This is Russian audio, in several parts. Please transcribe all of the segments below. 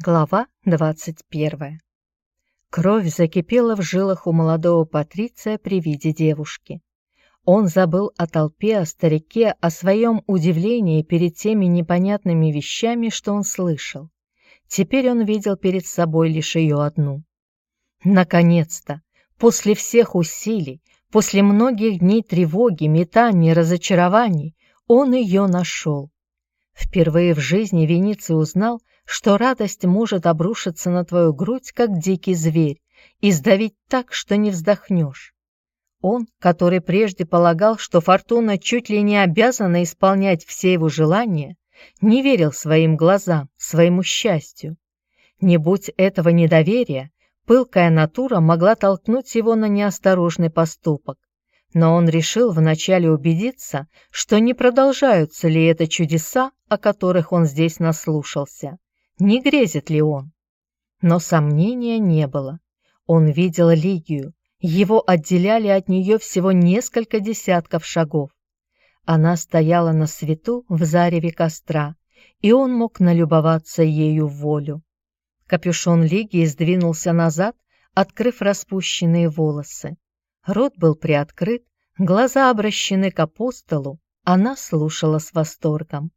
Глава 21. Кровь закипела в жилах у молодого Патриция при виде девушки. Он забыл о толпе, о старике, о своем удивлении перед теми непонятными вещами, что он слышал. Теперь он видел перед собой лишь ее одну. Наконец-то, после всех усилий, после многих дней тревоги, метаний, разочарований, он ее нашел. Впервые в жизни Вениций узнал, что радость может обрушиться на твою грудь, как дикий зверь, и сдавить так, что не вздохнешь. Он, который прежде полагал, что фортуна чуть ли не обязана исполнять все его желания, не верил своим глазам, своему счастью. Не будь этого недоверия, пылкая натура могла толкнуть его на неосторожный поступок. Но он решил вначале убедиться, что не продолжаются ли это чудеса, о которых он здесь наслушался не грезит ли он. Но сомнения не было. Он видел Лигию, его отделяли от нее всего несколько десятков шагов. Она стояла на свету в зареве костра, и он мог налюбоваться ею волю. Капюшон Лигии сдвинулся назад, открыв распущенные волосы. Рот был приоткрыт, глаза обращены к апостолу, она слушала с восторгом.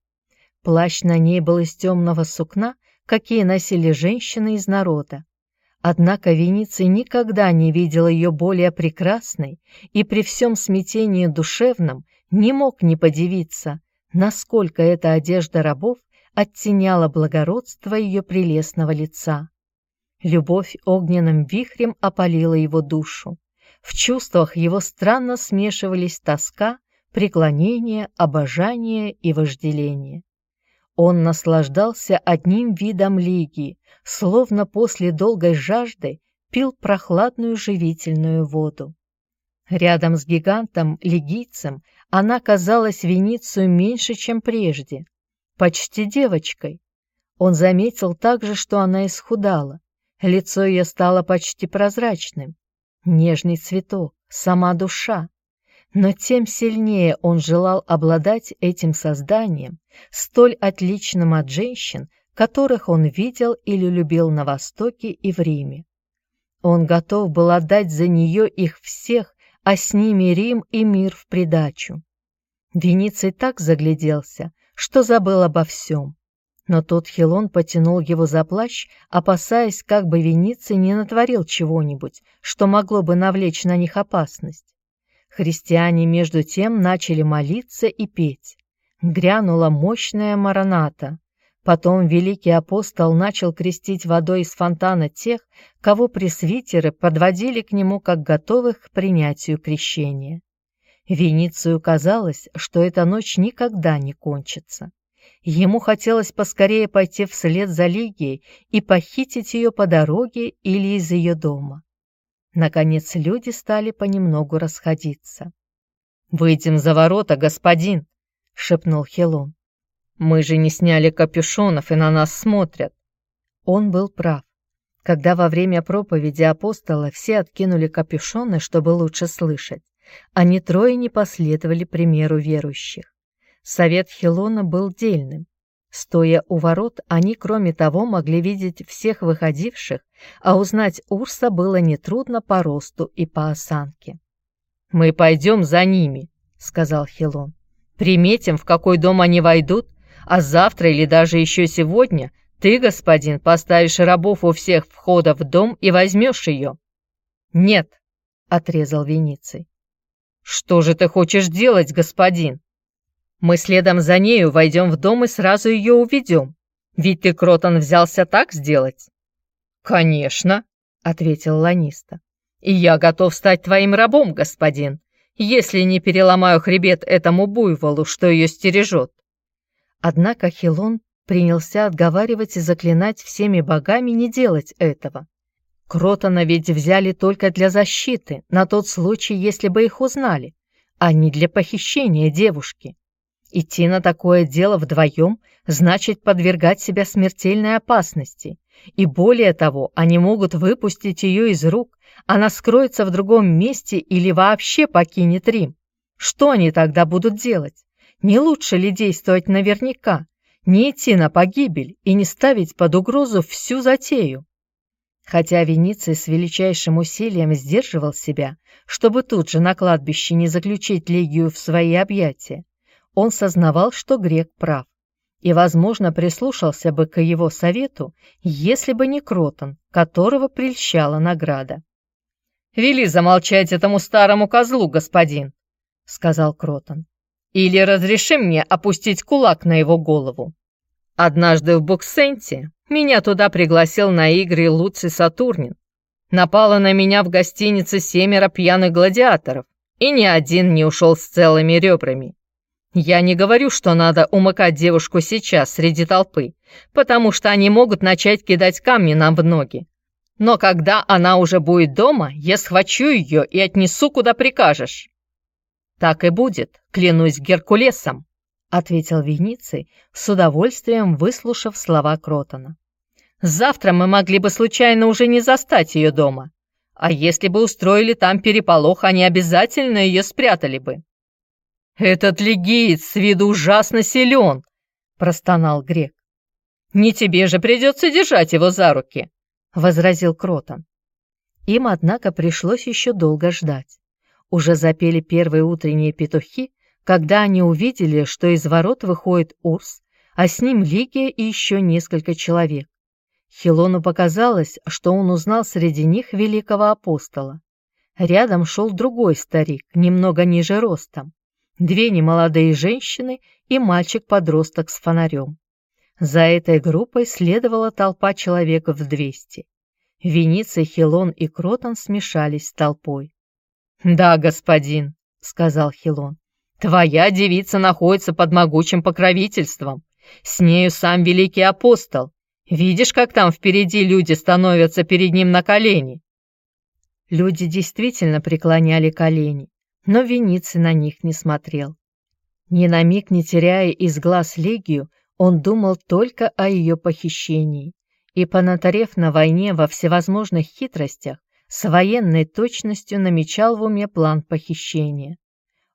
Плащ на ней был из темного сукна какие носили женщины из народа. Однако Вениций никогда не видел ее более прекрасной и при всем смятении душевном не мог не подивиться, насколько эта одежда рабов оттеняла благородство ее прелестного лица. Любовь огненным вихрем опалила его душу. В чувствах его странно смешивались тоска, преклонение, обожание и вожделение. Он наслаждался одним видом лиги, словно после долгой жажды пил прохладную живительную воду. Рядом с гигантом-лигийцем она казалась Веницию меньше, чем прежде, почти девочкой. Он заметил также, что она исхудала, лицо ее стало почти прозрачным. Нежный цветок, сама душа, но тем сильнее он желал обладать этим созданием, столь отличным от женщин, которых он видел или любил на Востоке и в Риме. Он готов был отдать за нее их всех, а с ними Рим и мир в придачу. Вениций так загляделся, что забыл обо всем. Но тут Хилон потянул его за плащ, опасаясь, как бы Вениций не натворил чего-нибудь, что могло бы навлечь на них опасность. Христиане между тем начали молиться и петь. Грянула мощная мараната. Потом великий апостол начал крестить водой из фонтана тех, кого пресвитеры подводили к нему как готовых к принятию крещения. Веницию казалось, что эта ночь никогда не кончится. Ему хотелось поскорее пойти вслед за Лигией и похитить ее по дороге или из ее дома. Наконец люди стали понемногу расходиться. «Выйдем за ворота, господин!» — шепнул Хелон. «Мы же не сняли капюшонов и на нас смотрят!» Он был прав. Когда во время проповеди апостола все откинули капюшоны, чтобы лучше слышать, они трое не последовали примеру верующих. Совет Хелона был дельным. Стоя у ворот, они, кроме того, могли видеть всех выходивших, а узнать Урса было нетрудно по росту и по осанке. «Мы пойдем за ними», — сказал Хилон. «Приметим, в какой дом они войдут, а завтра или даже еще сегодня ты, господин, поставишь рабов у всех входов в дом и возьмешь ее». «Нет», — отрезал Вениций. «Что же ты хочешь делать, господин?» Мы следом за нею войдем в дом и сразу ее уведем. Ведь ты, Кротон, взялся так сделать?» «Конечно», — ответил Ланиста. «И я готов стать твоим рабом, господин, если не переломаю хребет этому буйволу, что ее стережет». Однако Хилон принялся отговаривать и заклинать всеми богами не делать этого. Кротона ведь взяли только для защиты, на тот случай, если бы их узнали, а не для похищения девушки. Идти на такое дело вдвоем значит подвергать себя смертельной опасности. И более того, они могут выпустить ее из рук, она скроется в другом месте или вообще покинет Рим. Что они тогда будут делать? Не лучше ли действовать наверняка? не идти на погибель и не ставить под угрозу всю затею. Хотя Вениций с величайшим усилием сдерживал себя, чтобы тут же на кладбище не заключить Лигию в свои объятия, он сознавал, что грек прав, и, возможно, прислушался бы к его совету, если бы не Кротон, которого прельщала награда. «Вели замолчать этому старому козлу, господин», — сказал Кротон. «Или разреши мне опустить кулак на его голову. Однажды в Буксенте меня туда пригласил на игры Луций Сатурнин. Напало на меня в гостинице семеро пьяных гладиаторов, и ни один не ушел с целыми ребрами. Я не говорю, что надо умыкать девушку сейчас среди толпы, потому что они могут начать кидать камни нам в ноги. Но когда она уже будет дома, я схвачу ее и отнесу, куда прикажешь. Так и будет, клянусь Геркулесом, ответил Вениций, с удовольствием выслушав слова Кротона. Завтра мы могли бы случайно уже не застать ее дома. А если бы устроили там переполох, они обязательно ее спрятали бы. «Этот легиец с виду ужасно силен!» — простонал грек. «Не тебе же придется держать его за руки!» — возразил Кротон. Им, однако, пришлось еще долго ждать. Уже запели первые утренние петухи, когда они увидели, что из ворот выходит Урс, а с ним Лигия и еще несколько человек. Хилону показалось, что он узнал среди них великого апостола. Рядом шел другой старик, немного ниже ростом, две немолодые женщины и мальчик-подросток с фонарем. За этой группой следовала толпа человек в двести. Вениций, Хилон и Кротон смешались с толпой. «Да, господин», — сказал Хилон, — «твоя девица находится под могучим покровительством. С нею сам великий апостол, Видишь, как там впереди люди становятся перед ним на колени?» Люди действительно преклоняли колени, но Вениций на них не смотрел. Ни на миг не теряя из глаз Легию, он думал только о ее похищении и, понатарев на войне во всевозможных хитростях, с военной точностью намечал в уме план похищения.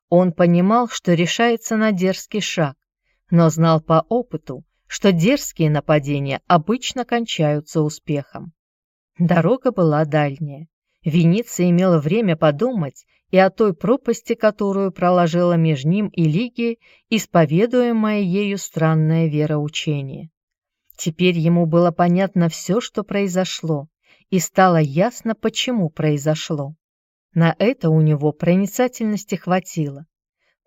Он понимал, что решается на дерзкий шаг, но знал по опыту, что дерзкие нападения обычно кончаются успехом. Дорога была дальняя. Вениция имела время подумать и о той пропасти, которую проложила между ним и Лигией исповедуемое ею странное вероучение. Теперь ему было понятно все, что произошло, и стало ясно, почему произошло. На это у него проницательности хватило.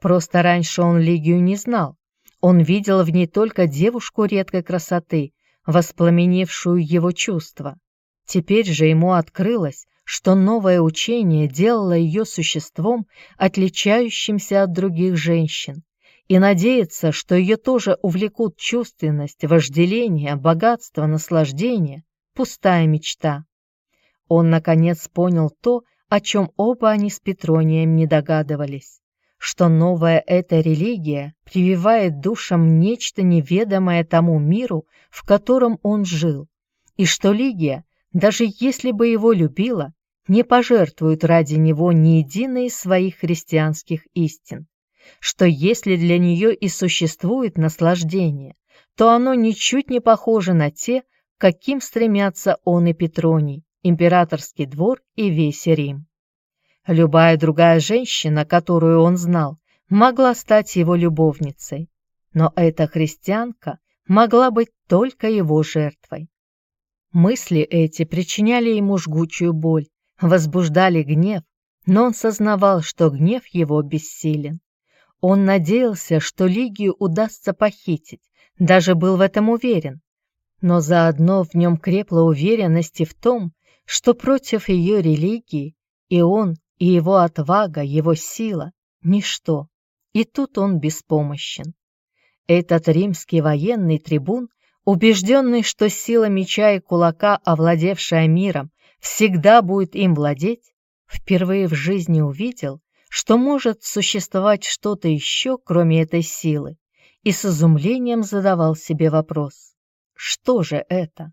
Просто раньше он Лигию не знал, он видел в ней только девушку редкой красоты, воспламенившую его чувства. Теперь же ему открылось, что новое учение делало ее существом, отличающимся от других женщин, и надеяться, что ее тоже увлекут чувственность, вожделение, богатство, наслаждение – пустая мечта. Он, наконец, понял то, о чем оба они с Петронием не догадывались что новая эта религия прививает душам нечто неведомое тому миру, в котором он жил, и что Лигия, даже если бы его любила, не пожертвует ради него ни единой из своих христианских истин, что если для нее и существует наслаждение, то оно ничуть не похоже на те, каким стремятся он и Петроний, императорский двор и весь Рим. Любая другая женщина, которую он знал, могла стать его любовницей, но эта христианка могла быть только его жертвой. Мысли эти причиняли ему жгучую боль, возбуждали гнев, но он сознавал, что гнев его бессилен. Он надеялся, что Лигию удастся похитить, даже был в этом уверен, но заодно в нем крепла уверенность в том, что против ее религии и он, и его отвага, его сила — ничто, и тут он беспомощен. Этот римский военный трибун, убежденный, что сила меча и кулака, овладевшая миром, всегда будет им владеть, впервые в жизни увидел, что может существовать что-то еще, кроме этой силы, и с изумлением задавал себе вопрос, что же это?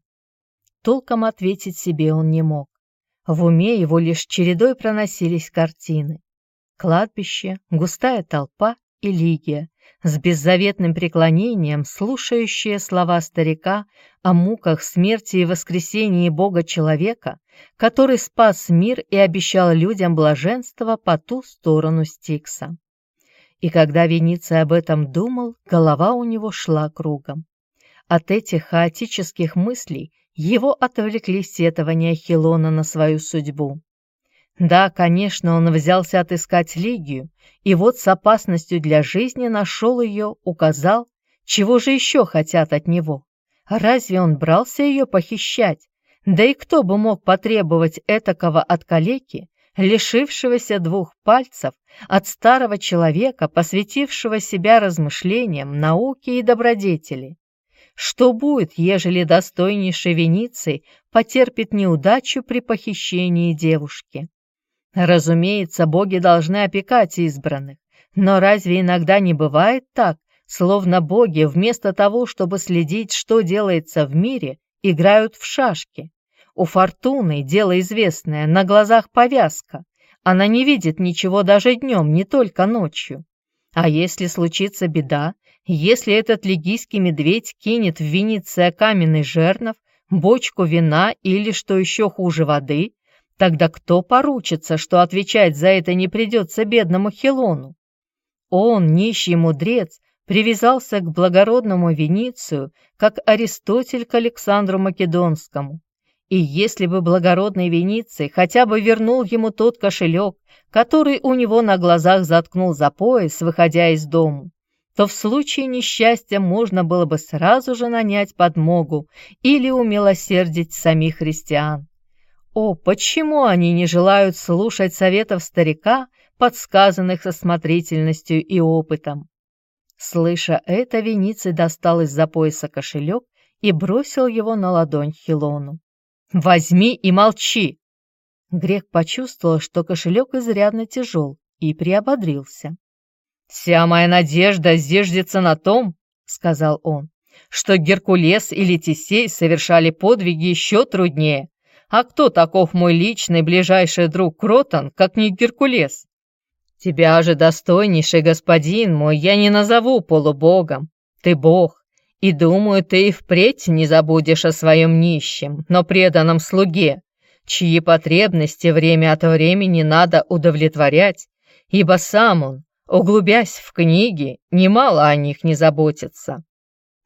Толком ответить себе он не мог. В уме его лишь чередой проносились картины. Кладбище, густая толпа и Лигия, с беззаветным преклонением слушающие слова старика о муках смерти и воскресении Бога-человека, который спас мир и обещал людям блаженство по ту сторону Стикса. И когда Вениций об этом думал, голова у него шла кругом. От этих хаотических мыслей его отвлекли сетования Хилона на свою судьбу. Да, конечно, он взялся отыскать Лигию, и вот с опасностью для жизни нашел ее, указал, чего же еще хотят от него. Разве он брался ее похищать? Да и кто бы мог потребовать этакого от калеки, лишившегося двух пальцев, от старого человека, посвятившего себя размышлениям, науке и добродетели? Что будет, ежели достойнейший Вениций потерпит неудачу при похищении девушки? Разумеется, боги должны опекать избранных, но разве иногда не бывает так, словно боги вместо того, чтобы следить, что делается в мире, играют в шашки? У Фортуны, дело известное, на глазах повязка. Она не видит ничего даже днем, не только ночью. А если случится беда, если этот лигийский медведь кинет в Венеция каменный жернов, бочку вина или, что еще хуже, воды, Тогда кто поручится, что отвечать за это не придется бедному Хилону? Он, нищий мудрец, привязался к благородному Веницию, как Аристотель к Александру Македонскому. И если бы благородный Вениций хотя бы вернул ему тот кошелек, который у него на глазах заткнул за пояс, выходя из дому, то в случае несчастья можно было бы сразу же нанять подмогу или умилосердить самих христиан. О, почему они не желают слушать советов старика, подсказанных со смотрительностью и опытом? Слыша это, Вениций достал из-за пояса кошелек и бросил его на ладонь Хилону. «Возьми и молчи!» Грек почувствовал, что кошелек изрядно тяжел, и приободрился. «Вся моя надежда зиждется на том, — сказал он, — что Геркулес или Тесей совершали подвиги еще труднее, а кто таков мой личный ближайший друг Кротон, как не Геркулес? Тебя же, достойнейший господин мой, я не назову полубогом. Ты бог, и думаю, ты и впредь не забудешь о своем нищем, но преданном слуге, чьи потребности время от времени надо удовлетворять, ибо сам он, углубясь в книги, немало о них не заботится.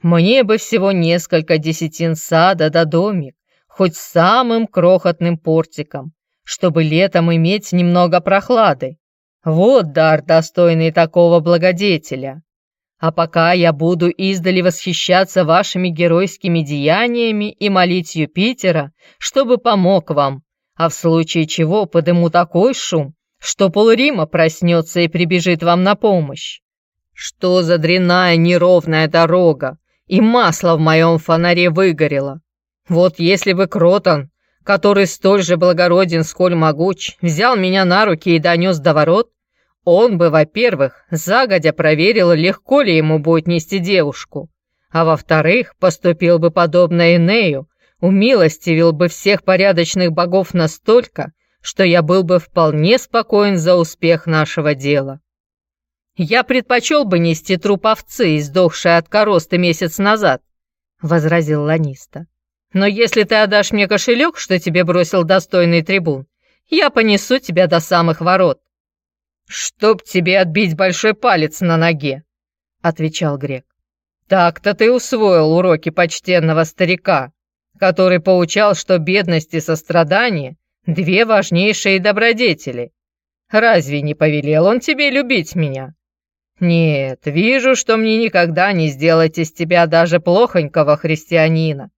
Мне бы всего несколько десятин сада да домик, хоть самым крохотным портиком, чтобы летом иметь немного прохлады. Вот дар, достойный такого благодетеля. А пока я буду издали восхищаться вашими геройскими деяниями и молить Юпитера, чтобы помог вам, а в случае чего подыму такой шум, что полрима проснется и прибежит вам на помощь. Что за дрянная неровная дорога, и масло в моем фонаре выгорело. Вот если бы Кротон, который столь же благороден, сколь могуч, взял меня на руки и донес до ворот, он бы, во-первых, загодя проверил, легко ли ему будет нести девушку, а во-вторых, поступил бы подобно Энею, умилостивил бы всех порядочных богов настолько, что я был бы вполне спокоен за успех нашего дела. Я предпочел бы нести труп овцы, издохшей от короста месяц назад, — возразил Ланиста. Но если ты отдашь мне кошелек, что тебе бросил достойный трибун, я понесу тебя до самых ворот». «Чтоб тебе отбить большой палец на ноге», — отвечал грек. «Так-то ты усвоил уроки почтенного старика, который поучал, что бедность и сострадание — две важнейшие добродетели. Разве не повелел он тебе любить меня?» «Нет, вижу, что мне никогда не сделать из тебя даже плохонького христианина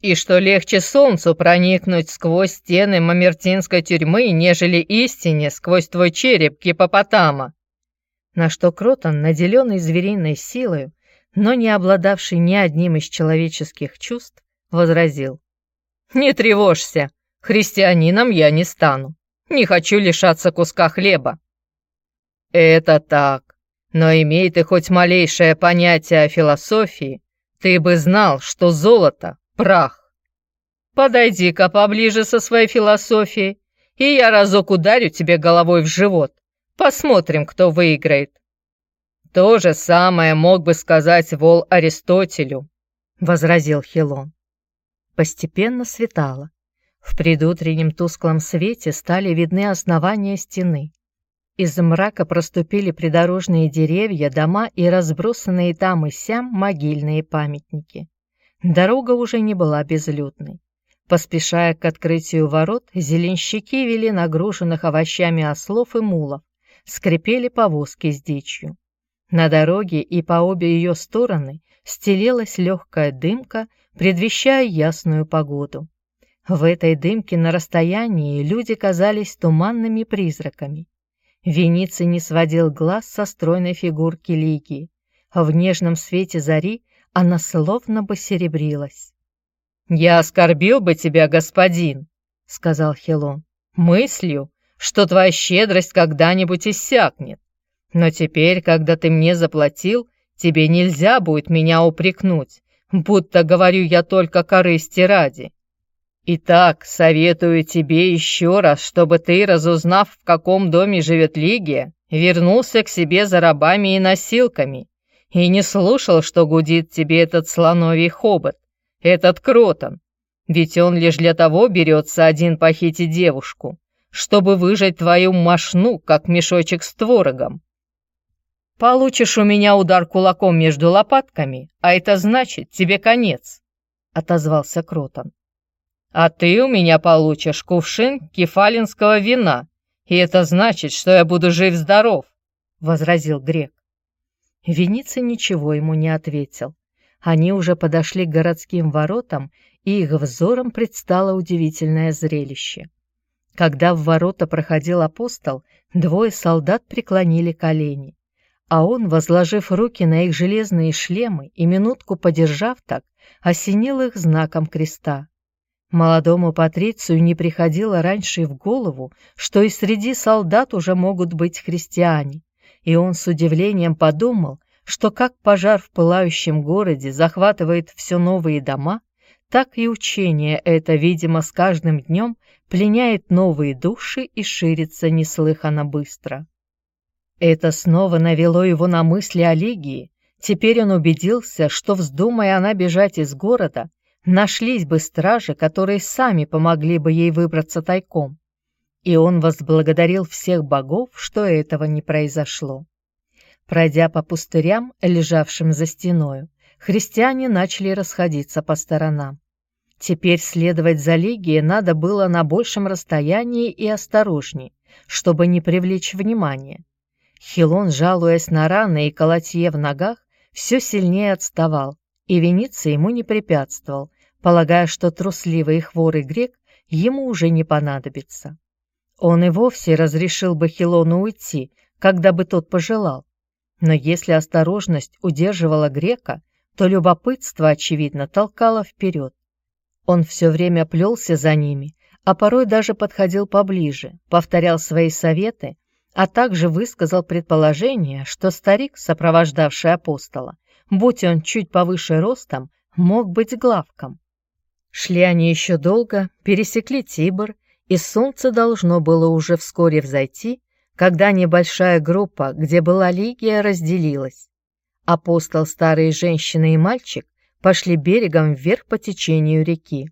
и что легче солнцу проникнуть сквозь стены мамертинской тюрьмы, нежели истине сквозь твой череп гипопотама. На что Кротон, наделенный звериной силой, но не обладавший ни одним из человеческих чувств, возразил. «Не тревожься, христианином я не стану. Не хочу лишаться куска хлеба». «Это так, но имей ты хоть малейшее понятие о философии, ты бы знал, что золото прах. Подойди-ка поближе со своей философией, и я разок ударю тебе головой в живот. Посмотрим, кто выиграет. То же самое мог бы сказать Вол Аристотелю, возразил Хилон. Постепенно светало. В предутреннем тусклом свете стали видны основания стены. Из мрака проступили придорожные деревья, дома и разбросанные там и сям могильные памятники. Дорога уже не была безлюдной. Поспешая к открытию ворот, зеленщики вели нагруженных овощами ослов и мулов, скрипели повозки с дичью. На дороге и по обе ее стороны стелилась легкая дымка, предвещая ясную погоду. В этой дымке на расстоянии люди казались туманными призраками. Вениций не сводил глаз со стройной фигурки Лигии. В нежном свете зари она словно бы серебрилась. «Я оскорбил бы тебя, господин», — сказал Хелон, — «мыслью, что твоя щедрость когда-нибудь иссякнет. Но теперь, когда ты мне заплатил, тебе нельзя будет меня упрекнуть, будто говорю я только корысти ради. Итак, советую тебе еще раз, чтобы ты, разузнав, в каком доме живет Лигия, вернулся к себе за рабами и носилками, и не слушал, что гудит тебе этот слоновий хобот, этот кротон. Ведь он лишь для того берется один похитить девушку, чтобы выжать твою мошну, как мешочек с творогом. Получишь у меня удар кулаком между лопатками, а это значит тебе конец, — отозвался Кротон. А ты у меня получишь кувшин кефалинского вина, и это значит, что я буду жив-здоров», — возразил грек. Вениций ничего ему не ответил. Они уже подошли к городским воротам, и их взором предстало удивительное зрелище. Когда в ворота проходил апостол, двое солдат преклонили колени, а он, возложив руки на их железные шлемы и минутку подержав так, осенил их знаком креста. Молодому патрицию не приходило раньше в голову, что и среди солдат уже могут быть христиане, и он с удивлением подумал, что как пожар в пылающем городе захватывает все новые дома, так и учение это, видимо, с каждым днем пленяет новые души и ширится неслыханно быстро. Это снова навело его на мысли о Лигии. Теперь он убедился, что, вздумая она бежать из города, нашлись бы стражи, которые сами помогли бы ей выбраться тайком. И он возблагодарил всех богов, что этого не произошло. Пройдя по пустырям, лежавшим за стеною, христиане начали расходиться по сторонам. Теперь следовать за Лигией надо было на большем расстоянии и осторожнее, чтобы не привлечь внимания. Хилон, жалуясь на раны и колотье в ногах, все сильнее отставал, и Венеция ему не препятствовал, полагая, что трусливый хворый грек ему уже не понадобится. Он и вовсе разрешил бы Хилону уйти, когда бы тот пожелал. Но если осторожность удерживала грека, то любопытство, очевидно, толкало вперед. Он все время плелся за ними, а порой даже подходил поближе, повторял свои советы, а также высказал предположение, что старик, сопровождавший апостола, будь он чуть повыше ростом, мог быть главком. Шли они еще долго, пересекли Тибр, и солнце должно было уже вскоре взойти, когда небольшая группа, где была Лигия, разделилась. Апостол, старые женщины и мальчик пошли берегом вверх по течению реки,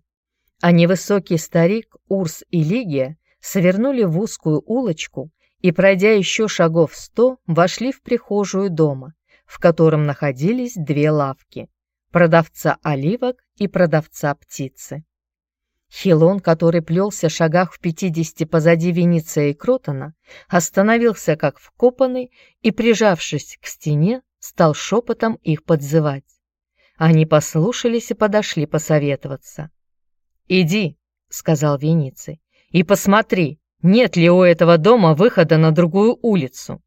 а невысокий старик, Урс и Лигия свернули в узкую улочку и, пройдя еще шагов сто, вошли в прихожую дома, в котором находились две лавки – продавца оливок и продавца птицы. Хилон, который плелся шагах в пятидесяти позади Вениция и Кротона, остановился как вкопанный и, прижавшись к стене, стал шепотом их подзывать. Они послушались и подошли посоветоваться. «Иди», — сказал Вениций, — «и посмотри, нет ли у этого дома выхода на другую улицу».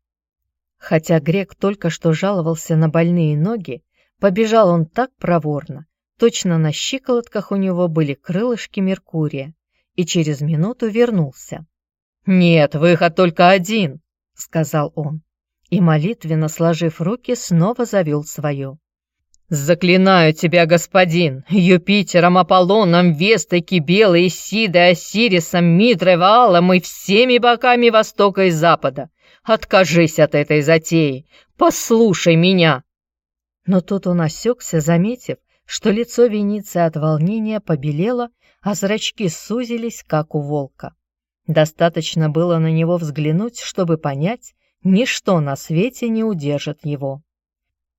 Хотя грек только что жаловался на больные ноги, побежал он так проворно, Точно на щиколотках у него были крылышки Меркурия, и через минуту вернулся. «Нет, выход только один», — сказал он, и, молитвенно сложив руки, снова завел свое. «Заклинаю тебя, господин, Юпитером, Аполлоном, Вестой, Кибелой, Исидой, Осирисом, Митрой, Ваалом и всеми боками Востока и Запада, Откажись от этой затеи! Послушай меня!» Но тут он осекся, заметив, что лицо Веницы от волнения побелело, а зрачки сузились, как у волка. Достаточно было на него взглянуть, чтобы понять, ничто на свете не удержит его.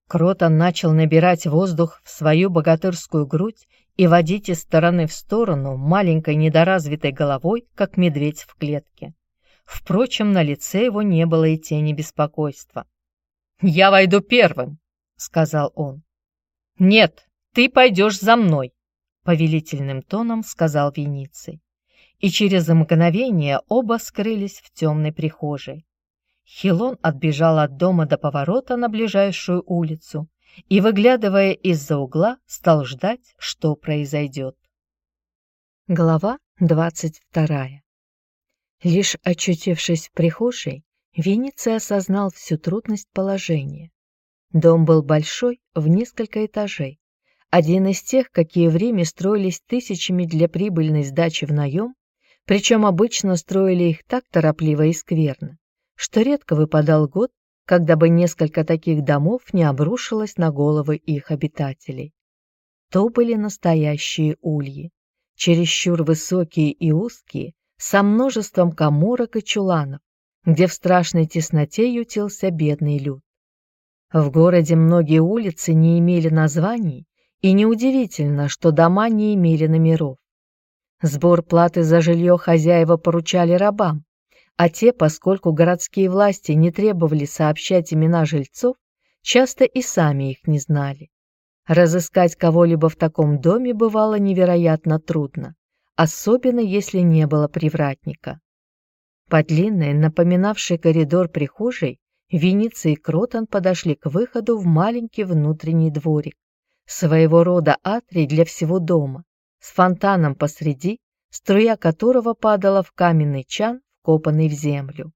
Кротон начал набирать воздух в свою богатырскую грудь и водить из стороны в сторону маленькой недоразвитой головой, как медведь в клетке. Впрочем, на лице его не было и тени беспокойства. «Я войду первым», — сказал он. «Нет, ты пойдешь за мной», — повелительным тоном сказал Вениций. И через мгновение оба скрылись в темной прихожей. Хилон отбежал от дома до поворота на ближайшую улицу и, выглядывая из-за угла, стал ждать, что произойдет. Глава двадцать вторая Лишь очутившись в прихожей, Вениций осознал всю трудность положения. Дом был большой, в несколько этажей. Один из тех, какие в Риме строились тысячами для прибыльной сдачи в наем, причем обычно строили их так торопливо и скверно, что редко выпадал год, когда бы несколько таких домов не обрушилось на головы их обитателей. То были настоящие ульи, чересчур высокие и узкие, со множеством коморок и чуланов, где в страшной тесноте ютился бедный люд. В городе многие улицы не имели названий, и неудивительно, что дома не имели номеров. Сбор платы за жилье хозяева поручали рабам, а те, поскольку городские власти не требовали сообщать имена жильцов, часто и сами их не знали. Разыскать кого-либо в таком доме бывало невероятно трудно особенно если не было привратника. По длинной, напоминавшей коридор прихожей, Виница и Кротон подошли к выходу в маленький внутренний дворик, своего рода атрий для всего дома, с фонтаном посреди, струя которого падала в каменный чан, вкопанный в землю.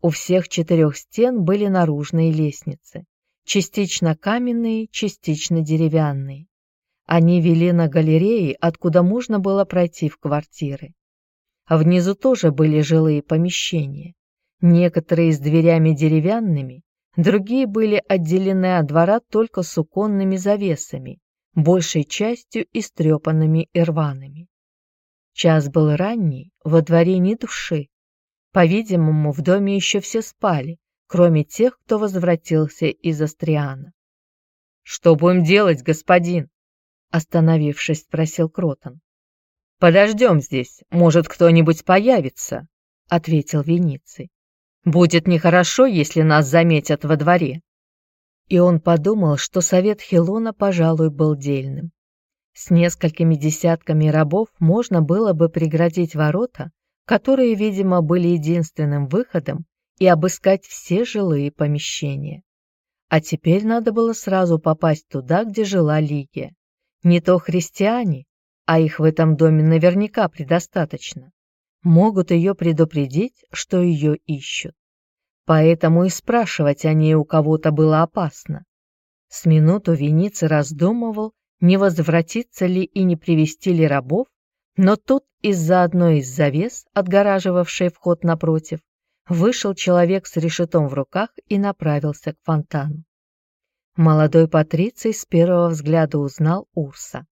У всех четырех стен были наружные лестницы, частично каменные, частично деревянные. Они вели на галереи, откуда можно было пройти в квартиры. А внизу тоже были жилые помещения. Некоторые с дверями деревянными, другие были отделены от двора только суконными завесами, большей частью истрепанными и рваными. Час был ранний, во дворе ни души. По-видимому, в доме еще все спали, кроме тех, кто возвратился из Астриана. «Что будем делать, господин?» Остановившись, спросил Кротон. «Подождем здесь, может, кто-нибудь появится», — ответил Вениций. «Будет нехорошо, если нас заметят во дворе». И он подумал, что совет Хилона, пожалуй, был дельным. С несколькими десятками рабов можно было бы преградить ворота, которые, видимо, были единственным выходом, и обыскать все жилые помещения. А теперь надо было сразу попасть туда, где жила Лигия. Не то христиане, а их в этом доме наверняка предостаточно, могут ее предупредить, что ее ищут. Поэтому и спрашивать о ней у кого-то было опасно. С минуту Вениций раздумывал, не возвратиться ли и не привести ли рабов, но тут из-за одной из завес, отгораживавшей вход напротив, вышел человек с решетом в руках и направился к фонтану. Молодой Патриций с первого взгляда узнал Урса.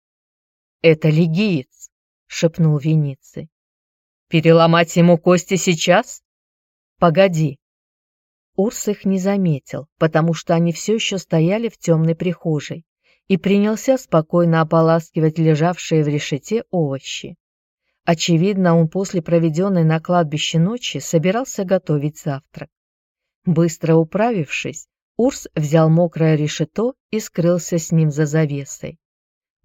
«Это лигиец!» — шепнул Вениций. «Переломать ему кости сейчас?» «Погоди!» Урс их не заметил, потому что они все еще стояли в темной прихожей, и принялся спокойно ополаскивать лежавшие в решете овощи. Очевидно, он после проведенной на кладбище ночи собирался готовить завтрак. Быстро управившись, Урс взял мокрое решето и скрылся с ним за завесой.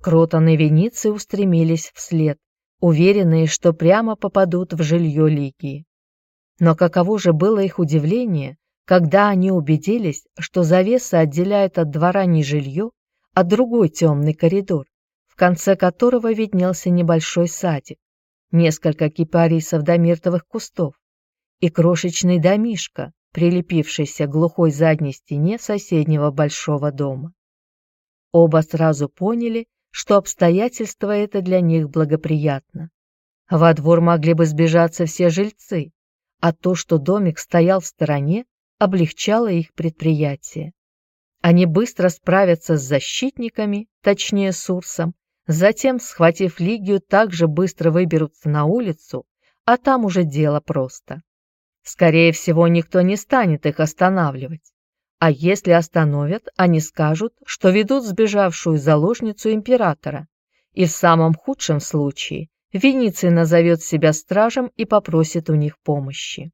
Кротон и Вениций устремились вслед, уверенные, что прямо попадут в жилье Лигии. Но каково же было их удивление, когда они убедились, что завеса отделяет от двора не жилье, а другой темный коридор, в конце которого виднелся небольшой садик, несколько кипарисов до миртовых кустов и крошечный домишко, прилепившейся к глухой задней стене соседнего большого дома. Оба сразу поняли, что обстоятельство это для них благоприятно. Во двор могли бы сбежаться все жильцы, а то, что домик стоял в стороне, облегчало их предприятие. Они быстро справятся с защитниками, точнее с Урсом, затем, схватив Лигию, также быстро выберутся на улицу, а там уже дело просто. Скорее всего, никто не станет их останавливать. А если остановят, они скажут, что ведут сбежавшую заложницу императора. И в самом худшем случае Вениций назовет себя стражем и попросит у них помощи.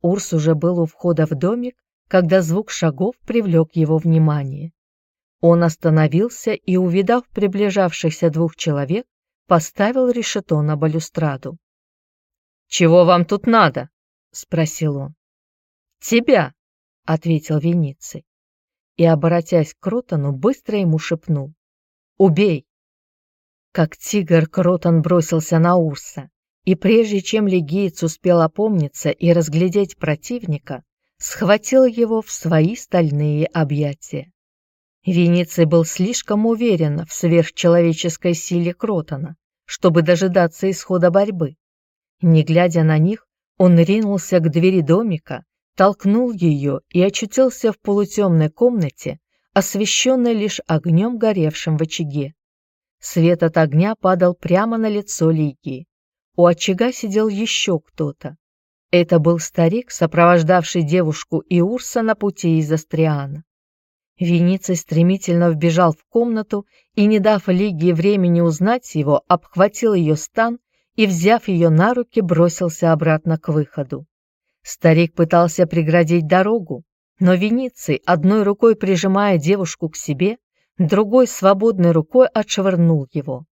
Урс уже был у входа в домик, когда звук шагов привлек его внимание. Он остановился и, увидав приближавшихся двух человек, поставил решето на балюстраду. «Чего вам тут надо?» — спросил он. «Тебя», — ответил Вениций. И, обратясь к Кротону, быстро ему шепнул. «Убей!» Как тигр Кротон бросился на Урса, и прежде чем легиец успел опомниться и разглядеть противника, схватил его в свои стальные объятия. Вениций был слишком уверен в сверхчеловеческой силе Кротона, чтобы дожидаться исхода борьбы. Не глядя на них, он ринулся к двери домика, толкнул ее и очутился в полутемной комнате, освещенной лишь огнем, горевшим в очаге. Свет от огня падал прямо на лицо Лигии. У очага сидел еще кто-то. Это был старик, сопровождавший девушку и Урса на пути из Астриана. Вениций стремительно вбежал в комнату и, не дав Лигии времени узнать его, обхватил ее стан и, взяв ее на руки, бросился обратно к выходу. Старик пытался преградить дорогу, но Вениций, одной рукой прижимая девушку к себе, другой свободной рукой отшвырнул его.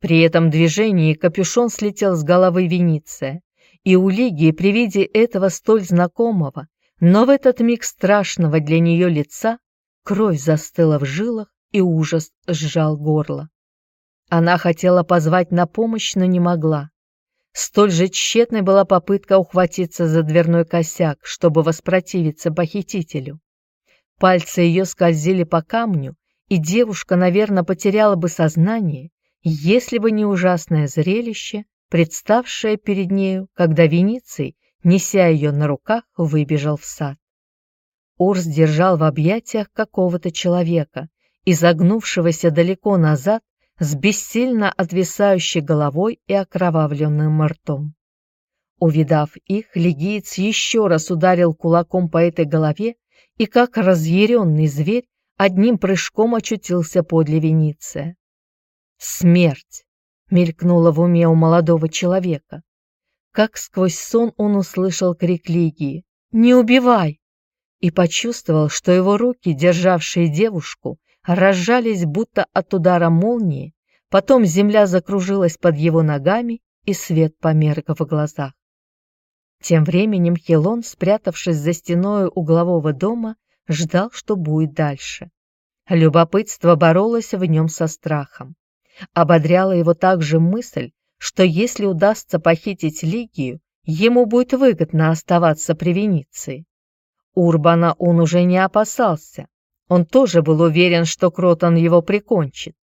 При этом движении капюшон слетел с головы Вениция, и у Лигии при виде этого столь знакомого, но в этот миг страшного для нее лица Кровь застыла в жилах, и ужас сжал горло. Она хотела позвать на помощь, но не могла. Столь же тщетной была попытка ухватиться за дверной косяк, чтобы воспротивиться похитителю. Пальцы ее скользили по камню, и девушка, наверное, потеряла бы сознание, если бы не ужасное зрелище, представшее перед нею, когда Вениций, неся ее на руках, выбежал в сад. Урс держал в объятиях какого-то человека, изогнувшегося далеко назад, с бессильно отвисающей головой и окровавленным ртом. Увидав их, легиец еще раз ударил кулаком по этой голове и, как разъяренный зверь, одним прыжком очутился подле Вениция. «Смерть!» — мелькнула в уме у молодого человека. Как сквозь сон он услышал крик Лигии «Не убивай!» и почувствовал, что его руки, державшие девушку, разжались будто от удара молнии, потом земля закружилась под его ногами, и свет померк в глазах. Тем временем Хелон, спрятавшись за стеной углового дома, ждал, что будет дальше. Любопытство боролось в нем со страхом. Ободряла его также мысль, что если удастся похитить Лигию, ему будет выгодно оставаться при Венеции. Урбана он уже не опасался. Он тоже был уверен, что Кротон его прикончит.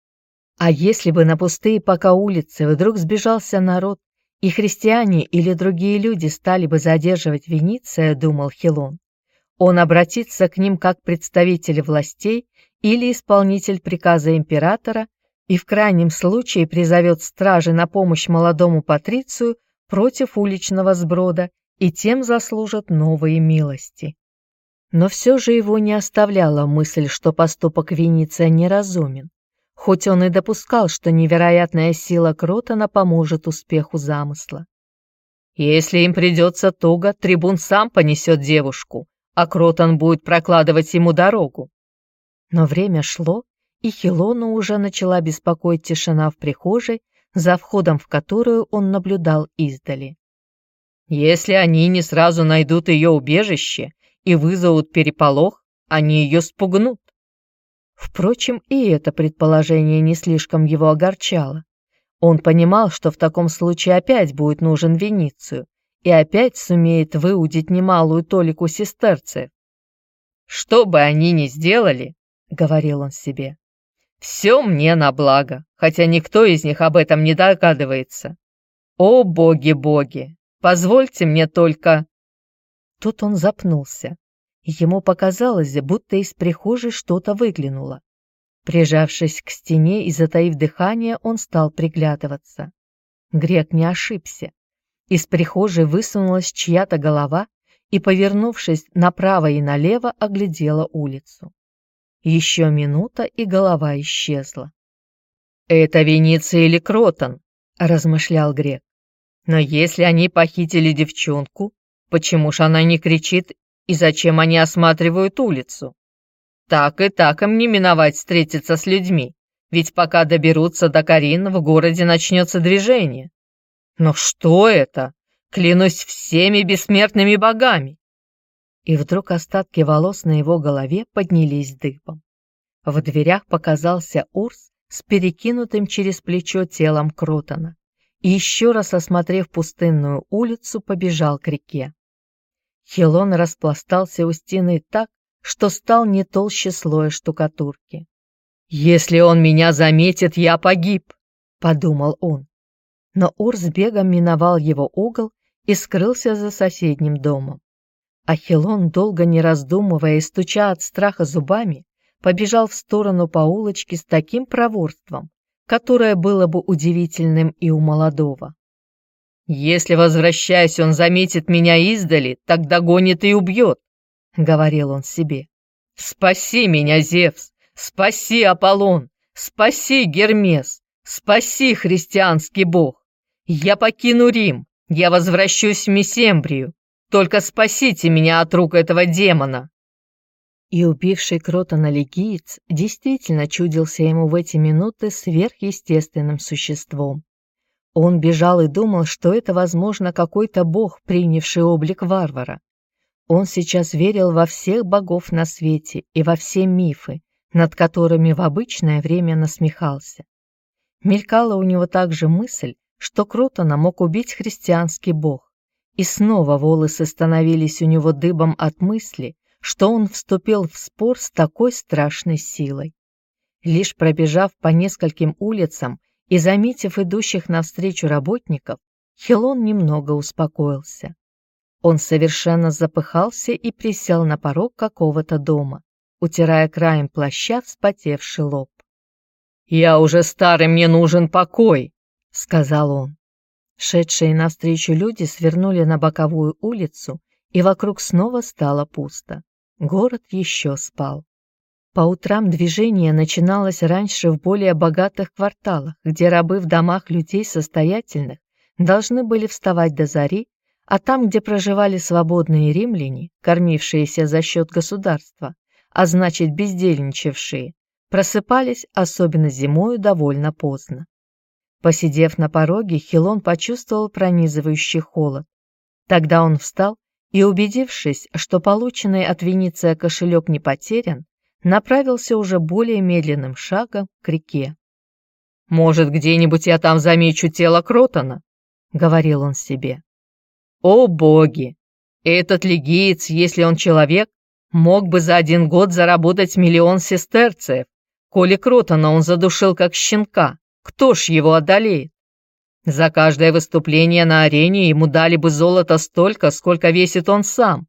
А если бы на пустые пока улицы вдруг сбежался народ, и христиане или другие люди стали бы задерживать Вениция, думал Хилон, он обратится к ним как представитель властей или исполнитель приказа императора и в крайнем случае призовет стражи на помощь молодому патрицию против уличного сброда и тем заслужит новые милости. Но все же его не оставляла мысль, что поступок Вениция неразумен, хоть он и допускал, что невероятная сила Кротона поможет успеху замысла. Если им придется туго, трибун сам понесет девушку, а Кротон будет прокладывать ему дорогу. Но время шло, и Хилону уже начала беспокоить тишина в прихожей, за входом в которую он наблюдал издали. Если они не сразу найдут ее убежище и вызовут переполох, они ее спугнут. Впрочем, и это предположение не слишком его огорчало. Он понимал, что в таком случае опять будет нужен Веницию и опять сумеет выудить немалую толику сестерцев. «Что бы они ни сделали, — говорил он себе, — все мне на благо, хотя никто из них об этом не догадывается. О, боги-боги, позвольте мне только Тут он запнулся. Ему показалось, будто из прихожей что-то выглянуло. Прижавшись к стене и затаив дыхание, он стал приглядываться. Грек не ошибся. Из прихожей высунулась чья-то голова и, повернувшись направо и налево, оглядела улицу. Еще минута, и голова исчезла. «Это Венеция или Кротон?» – размышлял Грек. «Но если они похитили девчонку, почему ж она не кричит и зачем они осматривают улицу? Так и так им не миновать встретиться с людьми, ведь пока доберутся до Карин, в городе начнется движение. Но что это? Клянусь всеми бессмертными богами!» И вдруг остатки волос на его голове поднялись дыбом. В дверях показался Урс с перекинутым через плечо телом Кротона и еще раз осмотрев пустынную улицу, побежал к реке. Хилон распластался у стены так, что стал не толще слоя штукатурки. «Если он меня заметит, я погиб», — подумал он. Но Урс бегом миновал его угол и скрылся за соседним домом. Ахилон, долго не раздумывая и стуча от страха зубами, побежал в сторону по улочке с таким проворством, которое было бы удивительным и у молодого. «Если, возвращаясь, он заметит меня издали, так догонит и убьет», — говорил он себе. «Спаси меня, Зевс! Спаси, Аполлон! Спаси, Гермес! Спаси, христианский бог! Я покину Рим, я возвращусь в Месембрию. Только спасите меня от рук этого демона!» И убивший Кротона легиец действительно чудился ему в эти минуты сверхъестественным существом. Он бежал и думал, что это, возможно, какой-то бог, принявший облик варвара. Он сейчас верил во всех богов на свете и во все мифы, над которыми в обычное время насмехался. Мелькала у него также мысль, что Кротона мог убить христианский бог, и снова волосы становились у него дыбом от мысли, что он вступил в спор с такой страшной силой. Лишь пробежав по нескольким улицам и заметив идущих навстречу работников, Хилон немного успокоился. Он совершенно запыхался и присел на порог какого-то дома, утирая краем плаща вспотевший лоб. «Я уже старый, мне нужен покой», — сказал он. Шедшие навстречу люди свернули на боковую улицу, и вокруг снова стало пусто. Город еще спал. По утрам движение начиналось раньше в более богатых кварталах, где рабы в домах людей состоятельных должны были вставать до зари, а там, где проживали свободные римляне, кормившиеся за счет государства, а значит бездельничавшие, просыпались, особенно зимою, довольно поздно. Посидев на пороге, Хилон почувствовал пронизывающий холод. Тогда он встал и, убедившись, что полученный от Венеция кошелек не потерян, направился уже более медленным шагом к реке. «Может, где-нибудь я там замечу тело Кротона?» — говорил он себе. «О боги! Этот легиец, если он человек, мог бы за один год заработать миллион сестерцев. Коли Кротона он задушил как щенка, кто ж его одолеет? За каждое выступление на арене ему дали бы золото столько, сколько весит он сам.